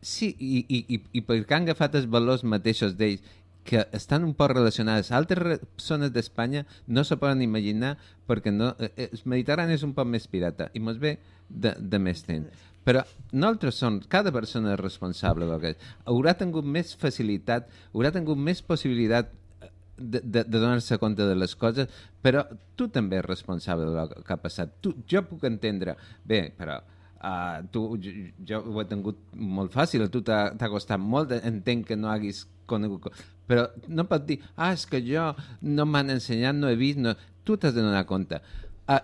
Sí, i, i, i, i perquè han agafat els valors mateixos d'ells que estan un poc relacionades. Altres re- zones d'Espanya no se poden imaginar perquè no, eh, eh, el Mediterrani és un poc més pirata i mos ve de, de més temps. Però nosaltres som, cada persona és responsable del que és. Haurà tingut més facilitat, haurà tingut més possibilitat eh, de, de, de donar-se compte de les coses, però tu també ets responsable del que ha passat. Tu, jo puc entendre, bé, però Uh, tu, jo, jo ho he tingut molt fàcil, a tu t'ha costat molt, entenc que no haguis conegut... Però no pots dir, ah, és que jo no m'han ensenyat, no he vist... No... Tu t'has de donar compte. Uh,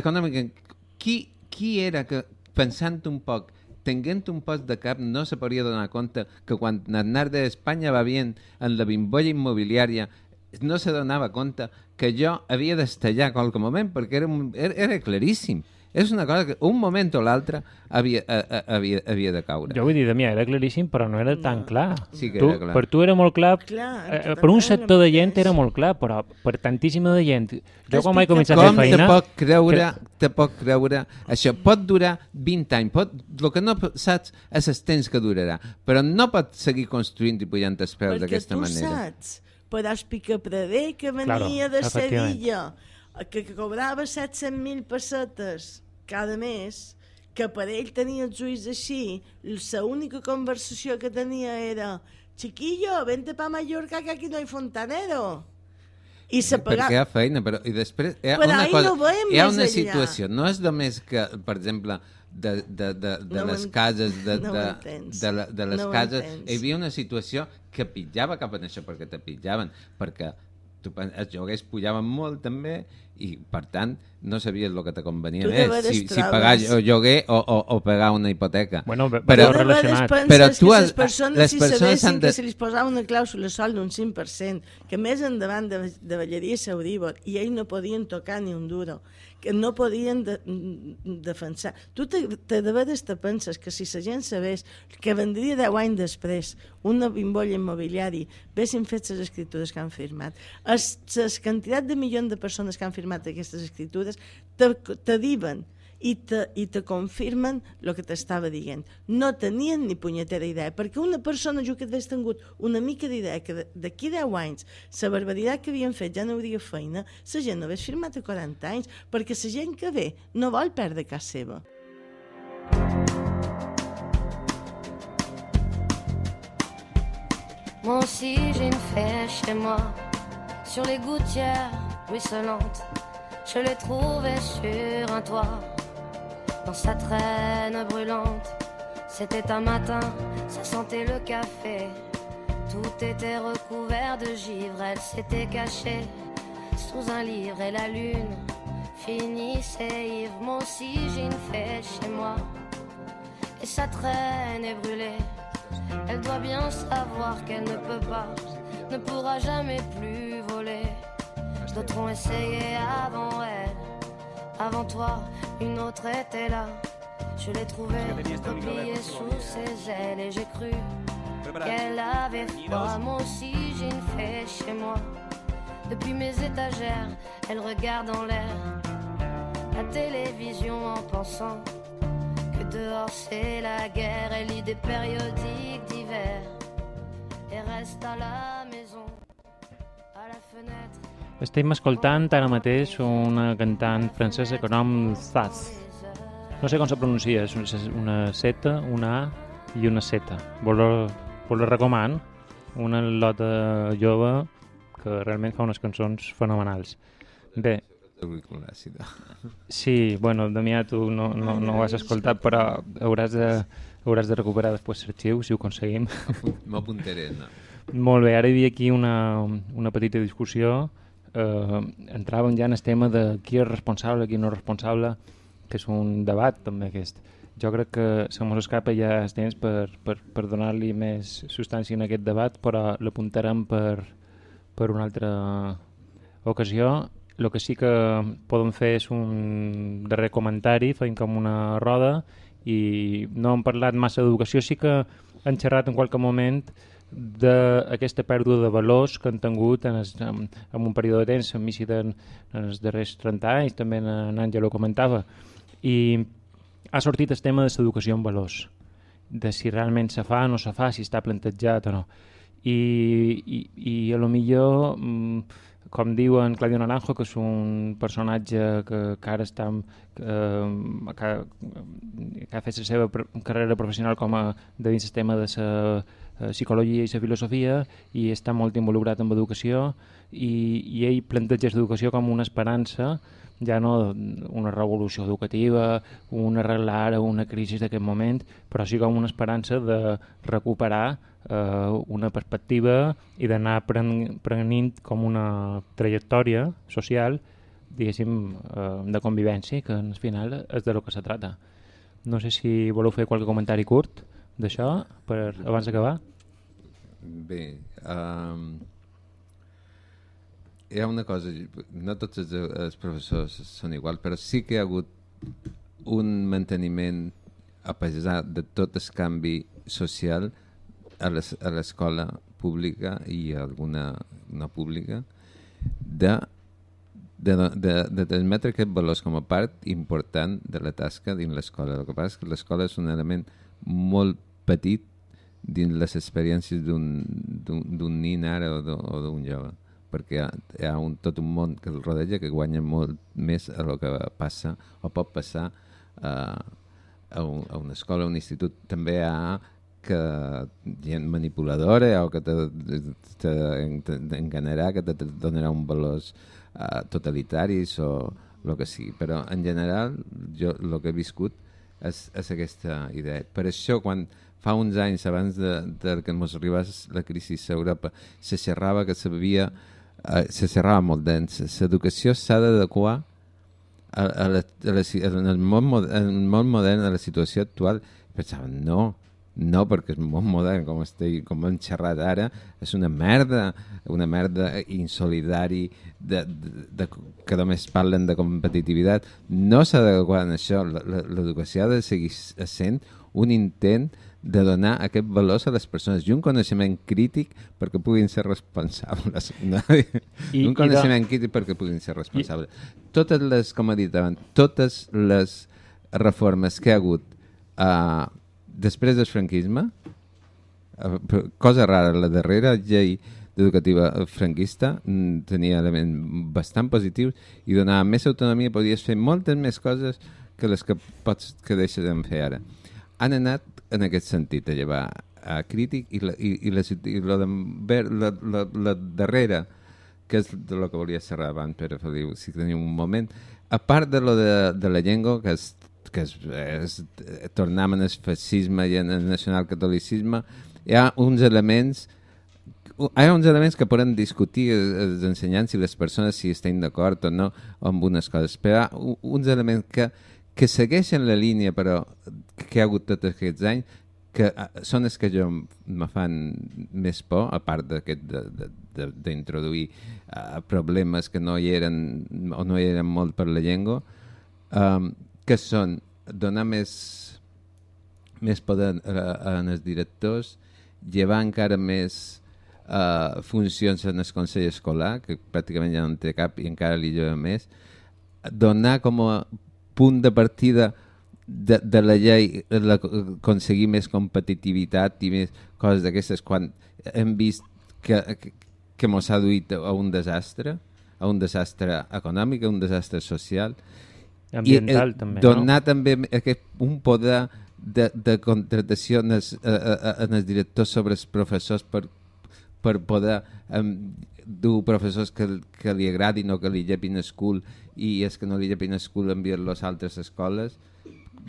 econòmicament, qui, qui era que, pensant un poc, tenint un post de cap no se podria donar compte que quan Aznar d'Espanya va bien en la bimbolla immobiliària no se donava compte que jo havia d'estallar a qualque moment perquè era, un- era, era claríssim. És una cosa que un moment o l'altre havia, a, a, havia, havia de caure. Jo vull dir, Damià, era claríssim, però no era tan clar. Sí que tu, era clar. Per tu era molt clar, Clar, eh, per un sector de gent era molt clar, però per tantíssima de gent... Jo quan vaig començar a fer Com te feina... pot creure, te pot creure, això pot durar 20 anys, pot, el que no saps és el temps que durarà, però no pot seguir construint i pujant els Perquè d'aquesta tu manera. saps, Pedàs Picaprader, que Claro, venia de efectivament. Sevilla, que, que cobrava 700.000 pessetes cada mes, que per ell tenia els ulls així, la única conversació que tenia era «Chiquillo, vente pa Mallorca que aquí no hay fontanero». I se Perquè hi pagava... ha feina, però i després hi ha Però una cosa, no hi ha una enllà. situació, no és només que, per exemple, de, de, de, de No les cases, de, no de, de, la, de les No cases, hi havia una situació que pitjava cap a això, perquè te pitjaven, perquè tu, els lloguers pujaven molt també i, per tant, no sabies el que te convenia més, si, si pagar o lloguer o, o, o pagar una hipoteca. Bueno, però, però relacionat. Però tu has- les persones, les si persones sabessin de- que se li posava una clàusula sol d'un 5%, que més endavant de, de ballaria s'Euríbor, i ells no podien tocar ni un duro, que no podien de, mm, defensar. Tu te, de vegades te penses que si la gent sabés que vendria 10 anys després una bimbolla immobiliari, vessin fet les escritures que han firmat, la quantitat de milions de persones que han firmat aquestes escritures te, te diuen i te, i te confirmen el que t'estava dient. No tenien ni punyetera idea, perquè una persona jo que hagués tingut una mica d'idea que d'aquí 10 anys la barbaritat que havien fet ja no hauria feina, la gent no hagués firmat a 40 anys, perquè la gent que ve no vol perdre casa seva. Moi aussi j'ai une fée chez moi, sur les gouttières ruisselantes. Je l'ai trouvée sur un toit, dans sa traîne brûlante. C'était un matin, ça sentait le café. Tout était recouvert de givre, elle s'était cachée sous un livre et la lune finissait ivre. Moi aussi j'ai une fée chez moi, et sa traîne est brûlée. Elle doit bien savoir qu'elle ne peut pas, ne pourra jamais plus voler. D'autres ont essayé avant elle, avant toi, une autre était là. Je l'ai trouvée repliée sous ses ailes et j'ai cru qu'elle avait froid. Moi aussi j'ai une fée chez moi. Depuis mes étagères, elle regarde en l'air la télévision en pensant que dehors c'est la guerre. Elle lit des périodiques d'hiver et reste à la maison, à la fenêtre. Estem escoltant ara mateix una cantant francesa que nom Zaz. No sé com se pronuncia, és una- Z, una A i una Z. Vos la, vos la recoman, una lota jove que realment fa unes cançons fenomenals. Bé, Auriculàcida. sí, bueno, Damià, tu no, no, no ho has escoltat, però hauràs de, hauràs de recuperar després l'arxiu, si ho aconseguim. M'ho apuntaré, no. Molt bé, ara hi havia aquí una, una petita discussió. Eh, entràvem ja en el tema de qui és responsable, qui no és responsable, que és un debat també aquest. Jo crec que se mos escapa ja el temps per, per, per donar-li més substància en aquest debat, però l'apuntarem per, per una altra ocasió. El que sí que podem fer és un darrer comentari, fent com una roda, i no hem parlat massa d'educació, sí que hem xerrat en qualque moment d'aquesta pèrdua de valors que han tingut en, es, en, en un període de temps, en mi en, en els darrers 30 anys, també en, en Àngel ho comentava, i ha sortit el tema de l'educació en valors, de si realment se fa o no se fa, si està plantejat o no. I, i, i a lo millor, mm, com diuen Claudio Naranjo, que és un personatge que, que ara està, eh, que, que ha fet la seva carrera professional com a de dins el tema de la eh, psicologia i la filosofia i està molt involucrat en educació i, i ell planteja l'educació com una esperança ja no una revolució educativa, un arreglar una crisi d'aquest moment, però sí com una esperança de recuperar eh, una perspectiva i d'anar pren prenent com una trajectòria social diguéssim, eh, de convivència, que al final és de lo que se trata. No sé si voleu fer qualque comentari curt d'això, per abans d'acabar. Bé, um, hi ha una cosa, no tots els, els professors són igual, però sí que hi ha hagut un manteniment a pesar de tot el canvi social a les- a l'escola pública i alguna no pública de, de, de, de transmetre aquest valors com a part important de la tasca dins l'escola. El que passa és que l'escola és un element molt petit dins les experiències d'un- nin ara o d'un- jove perquè hi ha, un, tot un món que el rodeja que guanya molt més a lo que passa o pot passar uh, a, un, a una escola, a un institut. També hi ha que gent manipuladora o que t'enganarà, que te donarà un valors uh, totalitaris o el que sigui. Però en general jo el que he viscut és, és aquesta idea. Per això quan fa uns anys abans de, de que ens arribés la crisi a Europa se xerrava que s'havia eh, se xerrava molt d'ens. L'educació s'ha d'adequar a, a la, en, el món, mo- en el món modern, a la situació actual, pensaven, no, no, perquè el món modern, com, estic, com hem xerrat ara, és una merda, una merda insolidari, de, de, de, que només parlen de competitivitat. No s'ha d'adequar a això. L'educació ha de seguir sent un intent donar aquest valor a les persones i un coneixement crític perquè puguin ser responsables. No? I- I, i un de- coneixement crític perquè puguin ser responsables. Totes les, com he dit abans, totes les reformes que ha hagut uh, després del franquisme, uh, cosa rara, la darrera llei educativa franquista mm, tenia elements bastant positius i donava més autonomia, podies fer moltes més coses que les que pots que deixes de fer ara. Han anat en aquest sentit a llevar a crític i la, i, i la, i la, ver, la, la, la darrera que és de lo que volia xerrar abans, Pere Feliu, si tenim un moment. A part de lo de, de la llengua, que és, que és, és tornem en el fascisme i en el nacionalcatolicisme, hi ha uns elements hi ha uns elements que poden discutir els ensenyants i les persones si estan d'acord o no amb unes coses, però hi ha uns elements que, que segueixen la línia però que ha hagut tots aquests anys que eh, són els que jo me fan més por, a part d'introduir uh, problemes que no hi eren o no hi eren molt per la llengua, um, que són donar més, més poder a, a els directors, llevar encara més uh, funcions en el Consell Escolar, que pràcticament ja no en té cap i encara li lleva més, donar com a punt de partida de, de la llei la, aconseguir més competitivitat i més coses d'aquestes quan hem vist que, que, que mos ha duit a un desastre, a un desastre econòmic, a un desastre social, Ambiental, I, eh, també, donar no? també aquest, un poder de, de contratació en els, eh, eh, en els directors sobre els professors per, per poder um, dur professors que, que li agradin o que li llepin el cul i els que no li llepin el cul enviar-los a altres escoles.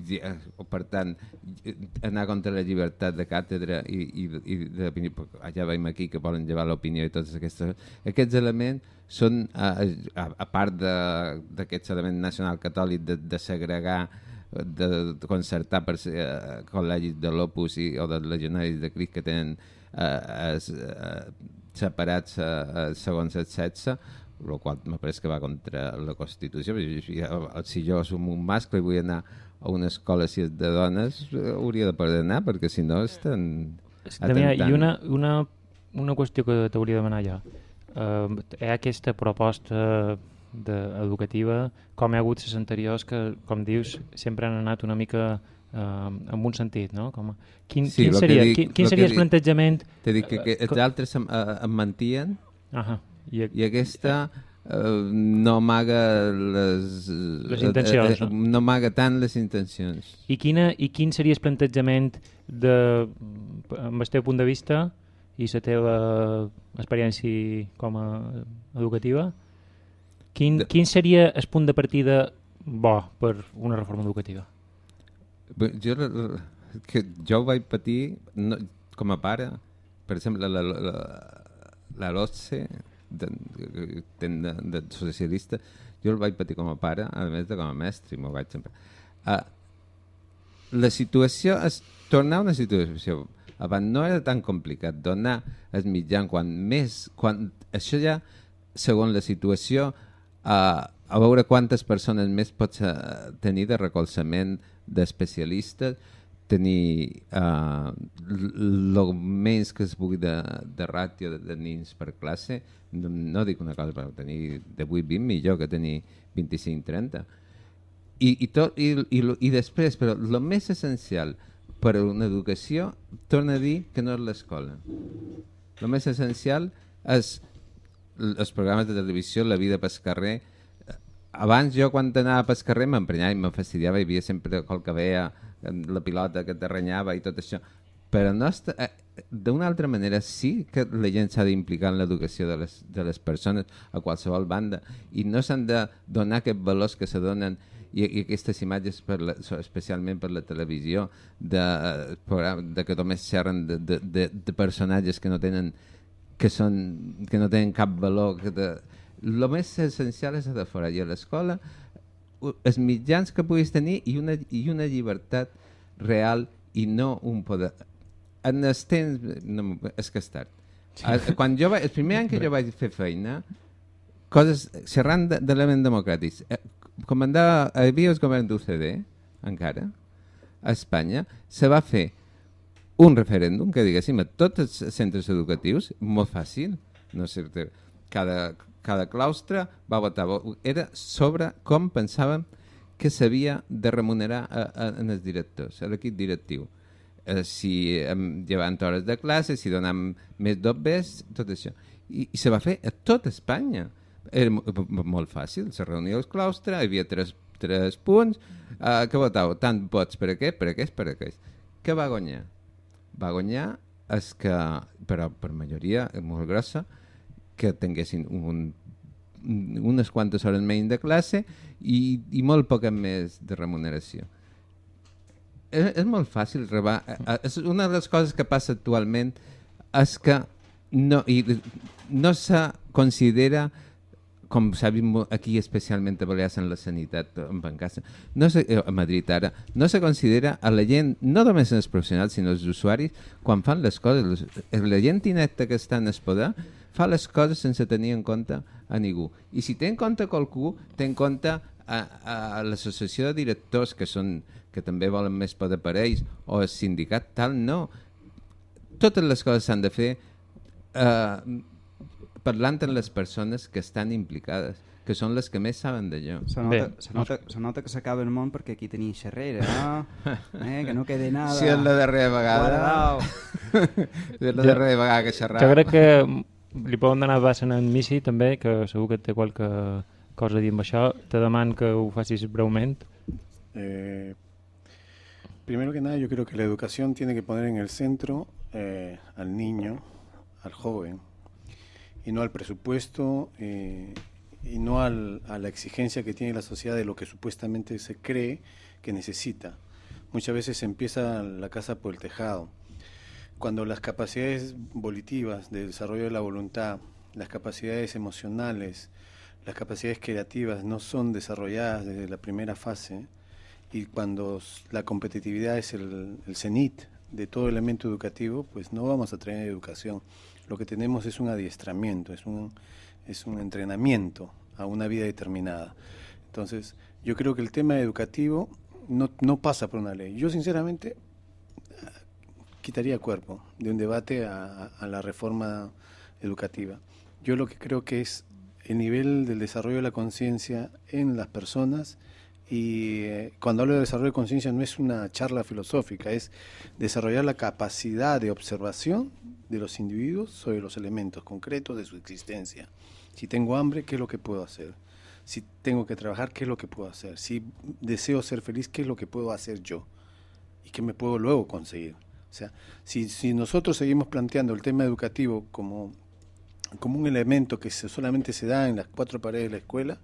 Eh, per tant eh, anar contra la llibertat de càtedra i, i, i perquè allà veiem aquí que volen llevar l'opinió i tots aquests aquests elements són a, a, a part de- d'aquests elements nacional catòlic de, de segregar de, de concertar per ser, eh, col·legis de l'Opus i, o dels legionaris de Crist que tenen eh, es, eh, separats eh, eh, segons el sexe el qual me pareix que va contra la Constitució. Si, jo som un mascle i vull anar a una escola si és de dones, eh, hauria de poder anar, perquè si no estan Damià, i atentant. una, una, una qüestió que t'hauria de demanar jo. Uh, hi ha aquesta proposta de, educativa, com hi ha hagut les anteriors, que, com dius, sempre han anat una mica uh, en un sentit, no? Com, quin, Sí, quin que seria, dic- quin, quin que seria el dic- plantejament? T'he dit que, que Eh, els altres em, eh, em mentien Ahà, i, i aquesta eh, no amaga les... Les intencions, eh, eh, no amaga tant les intencions. I, quina, I quin seria el plantejament de, amb el teu punt de vista i la teva experiència com a educativa? Quin, De- quin seria el punt de partida bo per una reforma educativa? Jo, que jo ho vaig patir no, com a pare, per exemple, la, la, la, la LOTSE, de, de, de, socialista, jo el vaig patir com a pare, a més de com a mestre, i m'ho vaig sempre... Uh, la situació és tornar a una situació abans no era tan complicat donar el mitjan quan més quan això ja segons la situació a, a veure quantes persones més pots uh, tenir de recolzament d'especialistes tenir uh, el menys que es pugui de, de ràtio de, de nins per classe no, no dic una cosa, però tenir de 8-20 millor que tenir 25-30 i, i, tot, i, i, i després, però el més essencial per a una educació, torna a dir que no és l'escola. El més essencial és els programes de televisió, la vida pel carrer. Abans jo quan anava pel carrer m'emprenyava i me fastidiava, hi havia sempre qual que veia la pilota que t'arrenyava i tot això. Però no està, eh, d'una altra manera sí que la gent s'ha d'implicar en l'educació de, les, de les persones a qualsevol banda i no s'han de donar aquests valors que se donen i, i aquestes imatges per la, especialment per la televisió de, de que només xerren de, de, de, de personatges que no tenen que, són, que no tenen cap valor que de, el més essencial és de fora. I a l'escola els mitjans que puguis tenir i una, i una llibertat real i no un poder. En els temps no, és que és tard. Sí. quan jo va, el primer any que jo vaig fer feina coses xerrant d'elements democràtics eh, comandava, hi havia el govern d'UCD, encara, a Espanya, se va fer un referèndum que diguéssim a tots els centres educatius, molt fàcil, no sé, cada, cada claustre va votar, era sobre com pensàvem que s'havia de remunerar a, a, a els directors, a l'equip directiu. Eh, si em, llevant hores de classe, si donam més dobbes, tot això. I, I se va fer a tot Espanya era molt fàcil, se reunia el claustre, hi havia tres, tres punts, uh, que votau? Tant vots per aquest, per aquest, per aquest. Què va guanyar? Va guanyar és que, però per majoria molt grossa, que tinguessin un, unes quantes hores menys de classe i, i molt poca més de remuneració. És, és molt fàcil rebar. Eh, eh, és una de les coses que passa actualment és que no, i no se considera com sabem aquí especialment a Balears en la sanitat en Bancassa, no se, eh, a Madrid ara, no se considera a la gent, no només els professionals, sinó els usuaris, quan fan les coses. La gent inecta que està en el poder fa les coses sense tenir en compte a ningú. I si té en compte qualcú, té en compte a, a, a l'associació de directors que són que també volen més poder per ells, o el sindicat, tal, no. Totes les coses s'han de fer eh, parlant amb les persones que estan implicades, que són les que més saben d'allò. Se nota, se nota, se nota que s'acaba el món perquè aquí tenim xerrera, no? eh, que no quede nada. Si és la darrera vegada. si és la darrera vegada que xerrava. Jo crec que li poden donar basen en Missy també, que segur que té qualque cosa a dir amb això. Te deman que ho facis breument. Eh, primero que nada, yo creo que la educación tiene que poner en el centro eh, al niño, al joven, y no al presupuesto eh, y no al, a la exigencia que tiene la sociedad de lo que supuestamente se cree que necesita. Muchas veces empieza la casa por el tejado. Cuando las capacidades volitivas de desarrollo de la voluntad, las capacidades emocionales, las capacidades creativas no son desarrolladas desde la primera fase y cuando la competitividad es el, el cenit de todo elemento educativo, pues no vamos a tener educación lo que tenemos es un adiestramiento, es un, es un entrenamiento a una vida determinada. Entonces, yo creo que el tema educativo no, no pasa por una ley. Yo, sinceramente, quitaría cuerpo de un debate a, la reforma educativa. Yo lo que creo que es el nivel del desarrollo de la conciencia en las personas y eh, cuando hablo de desarrollo de conciencia no es una charla filosófica, es desarrollar la capacidad de observación de los individuos sobre los elementos concretos de su existencia. Si tengo hambre, ¿qué es lo que puedo hacer? Si tengo que trabajar, ¿qué es lo que puedo hacer? Si deseo ser feliz, ¿qué es lo que puedo hacer yo? ¿Y qué me puedo luego conseguir? O sea, si, si nosotros seguimos planteando el tema educativo como, como un elemento que solamente se da en las cuatro paredes de la escuela,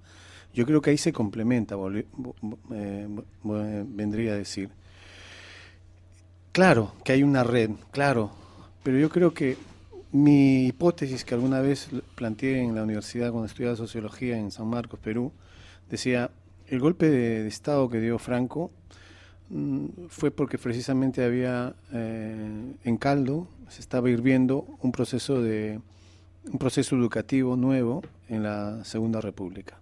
yo creo que ahí se complementa, eh, vendría a decir. Claro que hay una red, claro, pero yo creo que mi hipótesis que alguna vez planteé en la universidad cuando estudiaba sociología en San Marcos, Perú, decía, el golpe de, Estado que dio Franco fue porque precisamente había eh, en caldo, se estaba hirviendo un proceso de un proceso educativo nuevo en la Segunda República.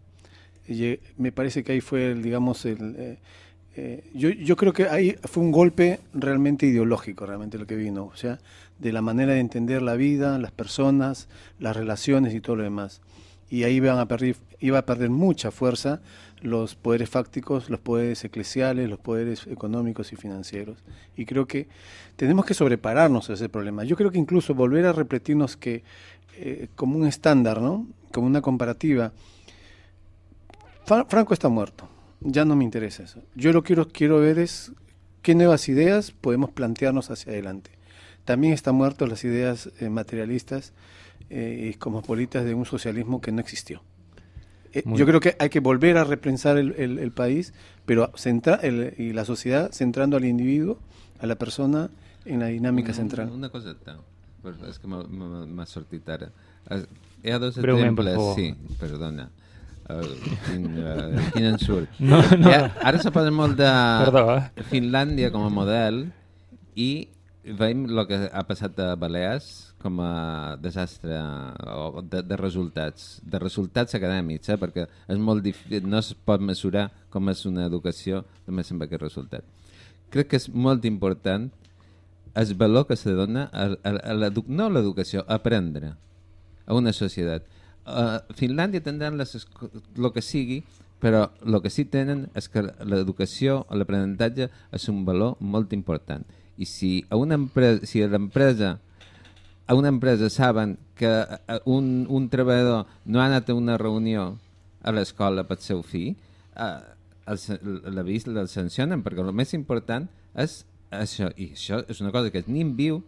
Eh, me parece que ahí fue, digamos, el, eh, yo, yo creo que ahí fue un golpe realmente ideológico, realmente lo que vino, o sea, de la manera de entender la vida, las personas, las relaciones y todo lo demás. Y ahí iban a perder, iba a perder mucha fuerza los poderes fácticos, los poderes eclesiales, los poderes económicos y financieros. Y creo que tenemos que sobrepararnos a ese problema. Yo creo que incluso volver a repetirnos que eh, como un estándar, ¿no? Como una comparativa. Fra- Franco está muerto. Ya no me interesa eso. Yo lo quiero quiero ver es qué nuevas ideas podemos plantearnos hacia adelante. También están muertos las ideas eh, materialistas eh, y cosmopolitas de un socialismo que no existió. Eh, Muy- yo creo que hay que volver a repensar el, el- el país, pero centra, el- y la sociedad centrando al individuo, a la persona en la dinámica Una- central. Una coseta, per- és que m'ha- m'ha m'ha sortit ara. Es- Hi ha dos Breument, per exemples, favor. sí, perdona. Uh, quin, uh, ensurt. No, no. Ha, ara se posa molt de Perdó, eh? Finlàndia com a model i veiem el que ha passat a Balears com a desastre de, de resultats, de resultats acadèmics, eh? perquè és molt difícil, no es pot mesurar com és una educació només amb aquest resultat. Crec que és molt important el valor que se dona a, a, a no a l'educació, a aprendre a una societat. A Finlàndia tindran el que sigui, però el que sí tenen és que l'educació, l'aprenentatge és un valor molt important. I si a una empresa, si a l'empresa a una empresa saben que eh, un, un treballador no ha anat a una reunió a l'escola pel seu fill, eh, l'avís el sancionen, perquè el més important és això, i això és una cosa que el nin viu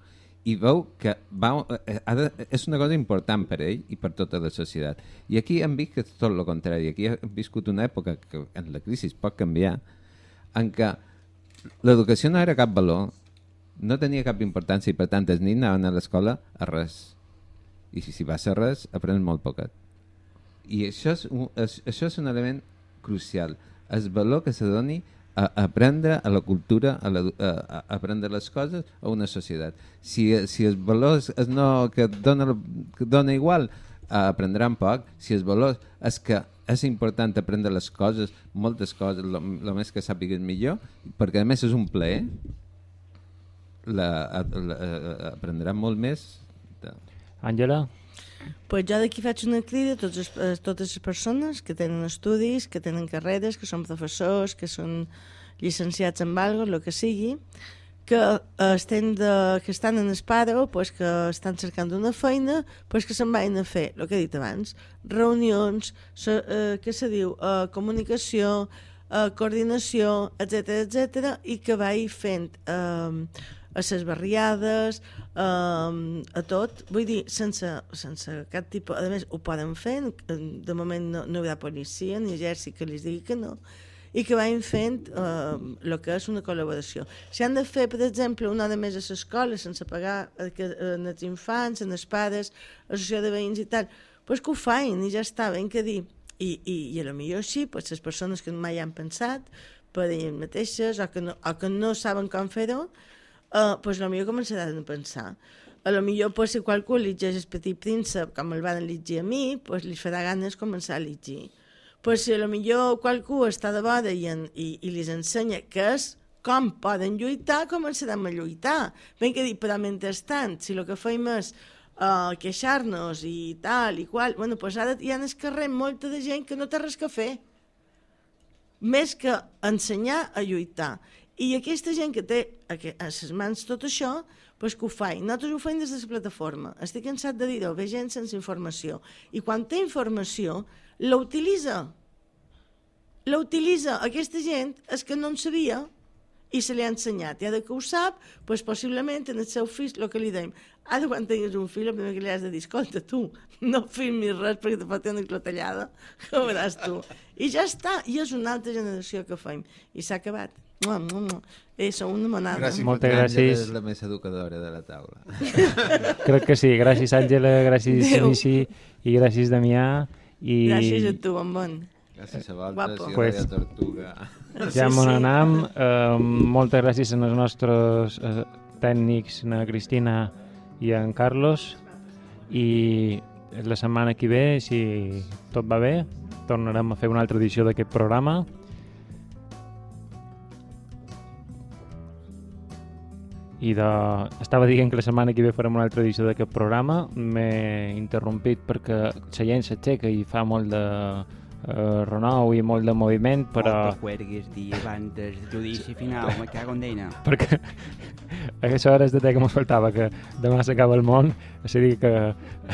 i veu que va, eh, de, és una cosa important per ell i per tota la societat. I aquí hem vist que és tot el contrari. Aquí hem viscut una època que en la crisi pot canviar, en què l'educació no era cap valor, no tenia cap importància i per tant els nins anaven a l'escola a res. I si, si vas a res, aprens molt poquet. I això és, un, això és un element crucial. El valor que se doni a aprendre a la cultura, a, la, a, a aprendre les coses a una societat. Si, si el valor és, és no, que, dona, que dona igual, eh, aprendran poc. Si el valor és que és important aprendre les coses, moltes coses, el més que sàpigues millor, perquè a més és un plaer, la, la, la, aprendran molt més. Àngela? Pues jo d'aquí faig una crida a totes, les- a totes les persones que tenen estudis, que tenen carreres, que són professors, que són llicenciats en algo, el que sigui, que, eh, estem de, que estan en esparo, pues, que estan cercant una feina, pues, que se'n vagin a fer, el que he dit abans, reunions, se, eh, que se diu eh, comunicació, eh, coordinació, etc etc i que vagi fent eh, a les barriades, eh, a tot, vull dir, sense, sense cap tipus... A més, ho poden fer, de moment no, no hi ha policia ni exèrcit que li digui que no, i que vagin fent el que és una col·laboració. Si han de fer, per exemple, una hora més a l'escola sense pagar eh, els infants, en els pares, associació de veïns i tal, pues que ho facin i ja està, ben que dir. I, i, i a lo millor sí, pues, les persones que mai han pensat per elles mateixes o que no, o que no saben com fer-ho, uh, pues lo millor començaran a pensar. A lo millor, pues, si qualcú llegeix el Petit Príncep, com el van llegir a mi, pues, li farà ganes començar a llegir. Pues, si a lo millor qualcú està de boda i, en, i, i li ensenya què és com poden lluitar, començarem a lluitar. Ben que dir, però mentrestant, si el que fem és uh, queixar-nos i tal i qual, bueno, pues ara hi ha en el carrer molta de gent que no té res que fer més que ensenyar a lluitar. I aquesta gent que té a les mans tot això, pues que ho faig. Nosaltres ho fem des de la plataforma. Estic cansat de dir-ho, ve gent sense informació. I quan té informació, la utilitza. La utilitza. Aquesta gent és que no en sabia i se li ha ensenyat. I ara que ho sap, pues, possiblement en el seu fill, el que li dèiem, ara quan tinguis un fill, el primer que li has de dir, escolta, tu, no filmis res perquè te pot una clotellada, que ho veuràs tu. I ja està, i és una altra generació que fem. I s'ha acabat. Eh, som una monada. Gràcies. Moltes gràcies. és la més educadora de la taula. Crec que sí. Gràcies, Àngela, gràcies. Inici, i gràcies, Damià. I Gràcies a tu, bon bon. Gràcies a vosaltres Guapo. i a Pues- Radio Tortuga. Ja sí, me n'anam. Eh, moltes gràcies als nostres eh, tècnics, na Cristina i en Carlos. I la setmana que ve, si tot va bé, tornarem a fer una altra edició d'aquest programa. I de... estava dient que la setmana que ve farem una altra edició d'aquest programa. M'he interrompit perquè la gent s'aixeca i fa molt de eh, renou i molt de moviment, però... Te cuelgues dia abans del judici final, me cago en deina. perquè a aquestes hores de té que mos faltava que demà s'acaba el món, és a dir que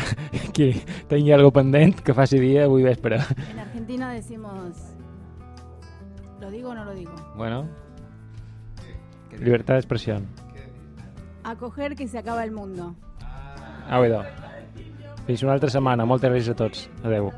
qui tingui algo pendent que faci dia avui vespre. En Argentina decimos, ¿lo digo o no lo digo? Bueno, libertad de expresión. A coger que se acaba el mundo. Au, idò. Fins una altra setmana. Moltes gràcies a tots. Adeu.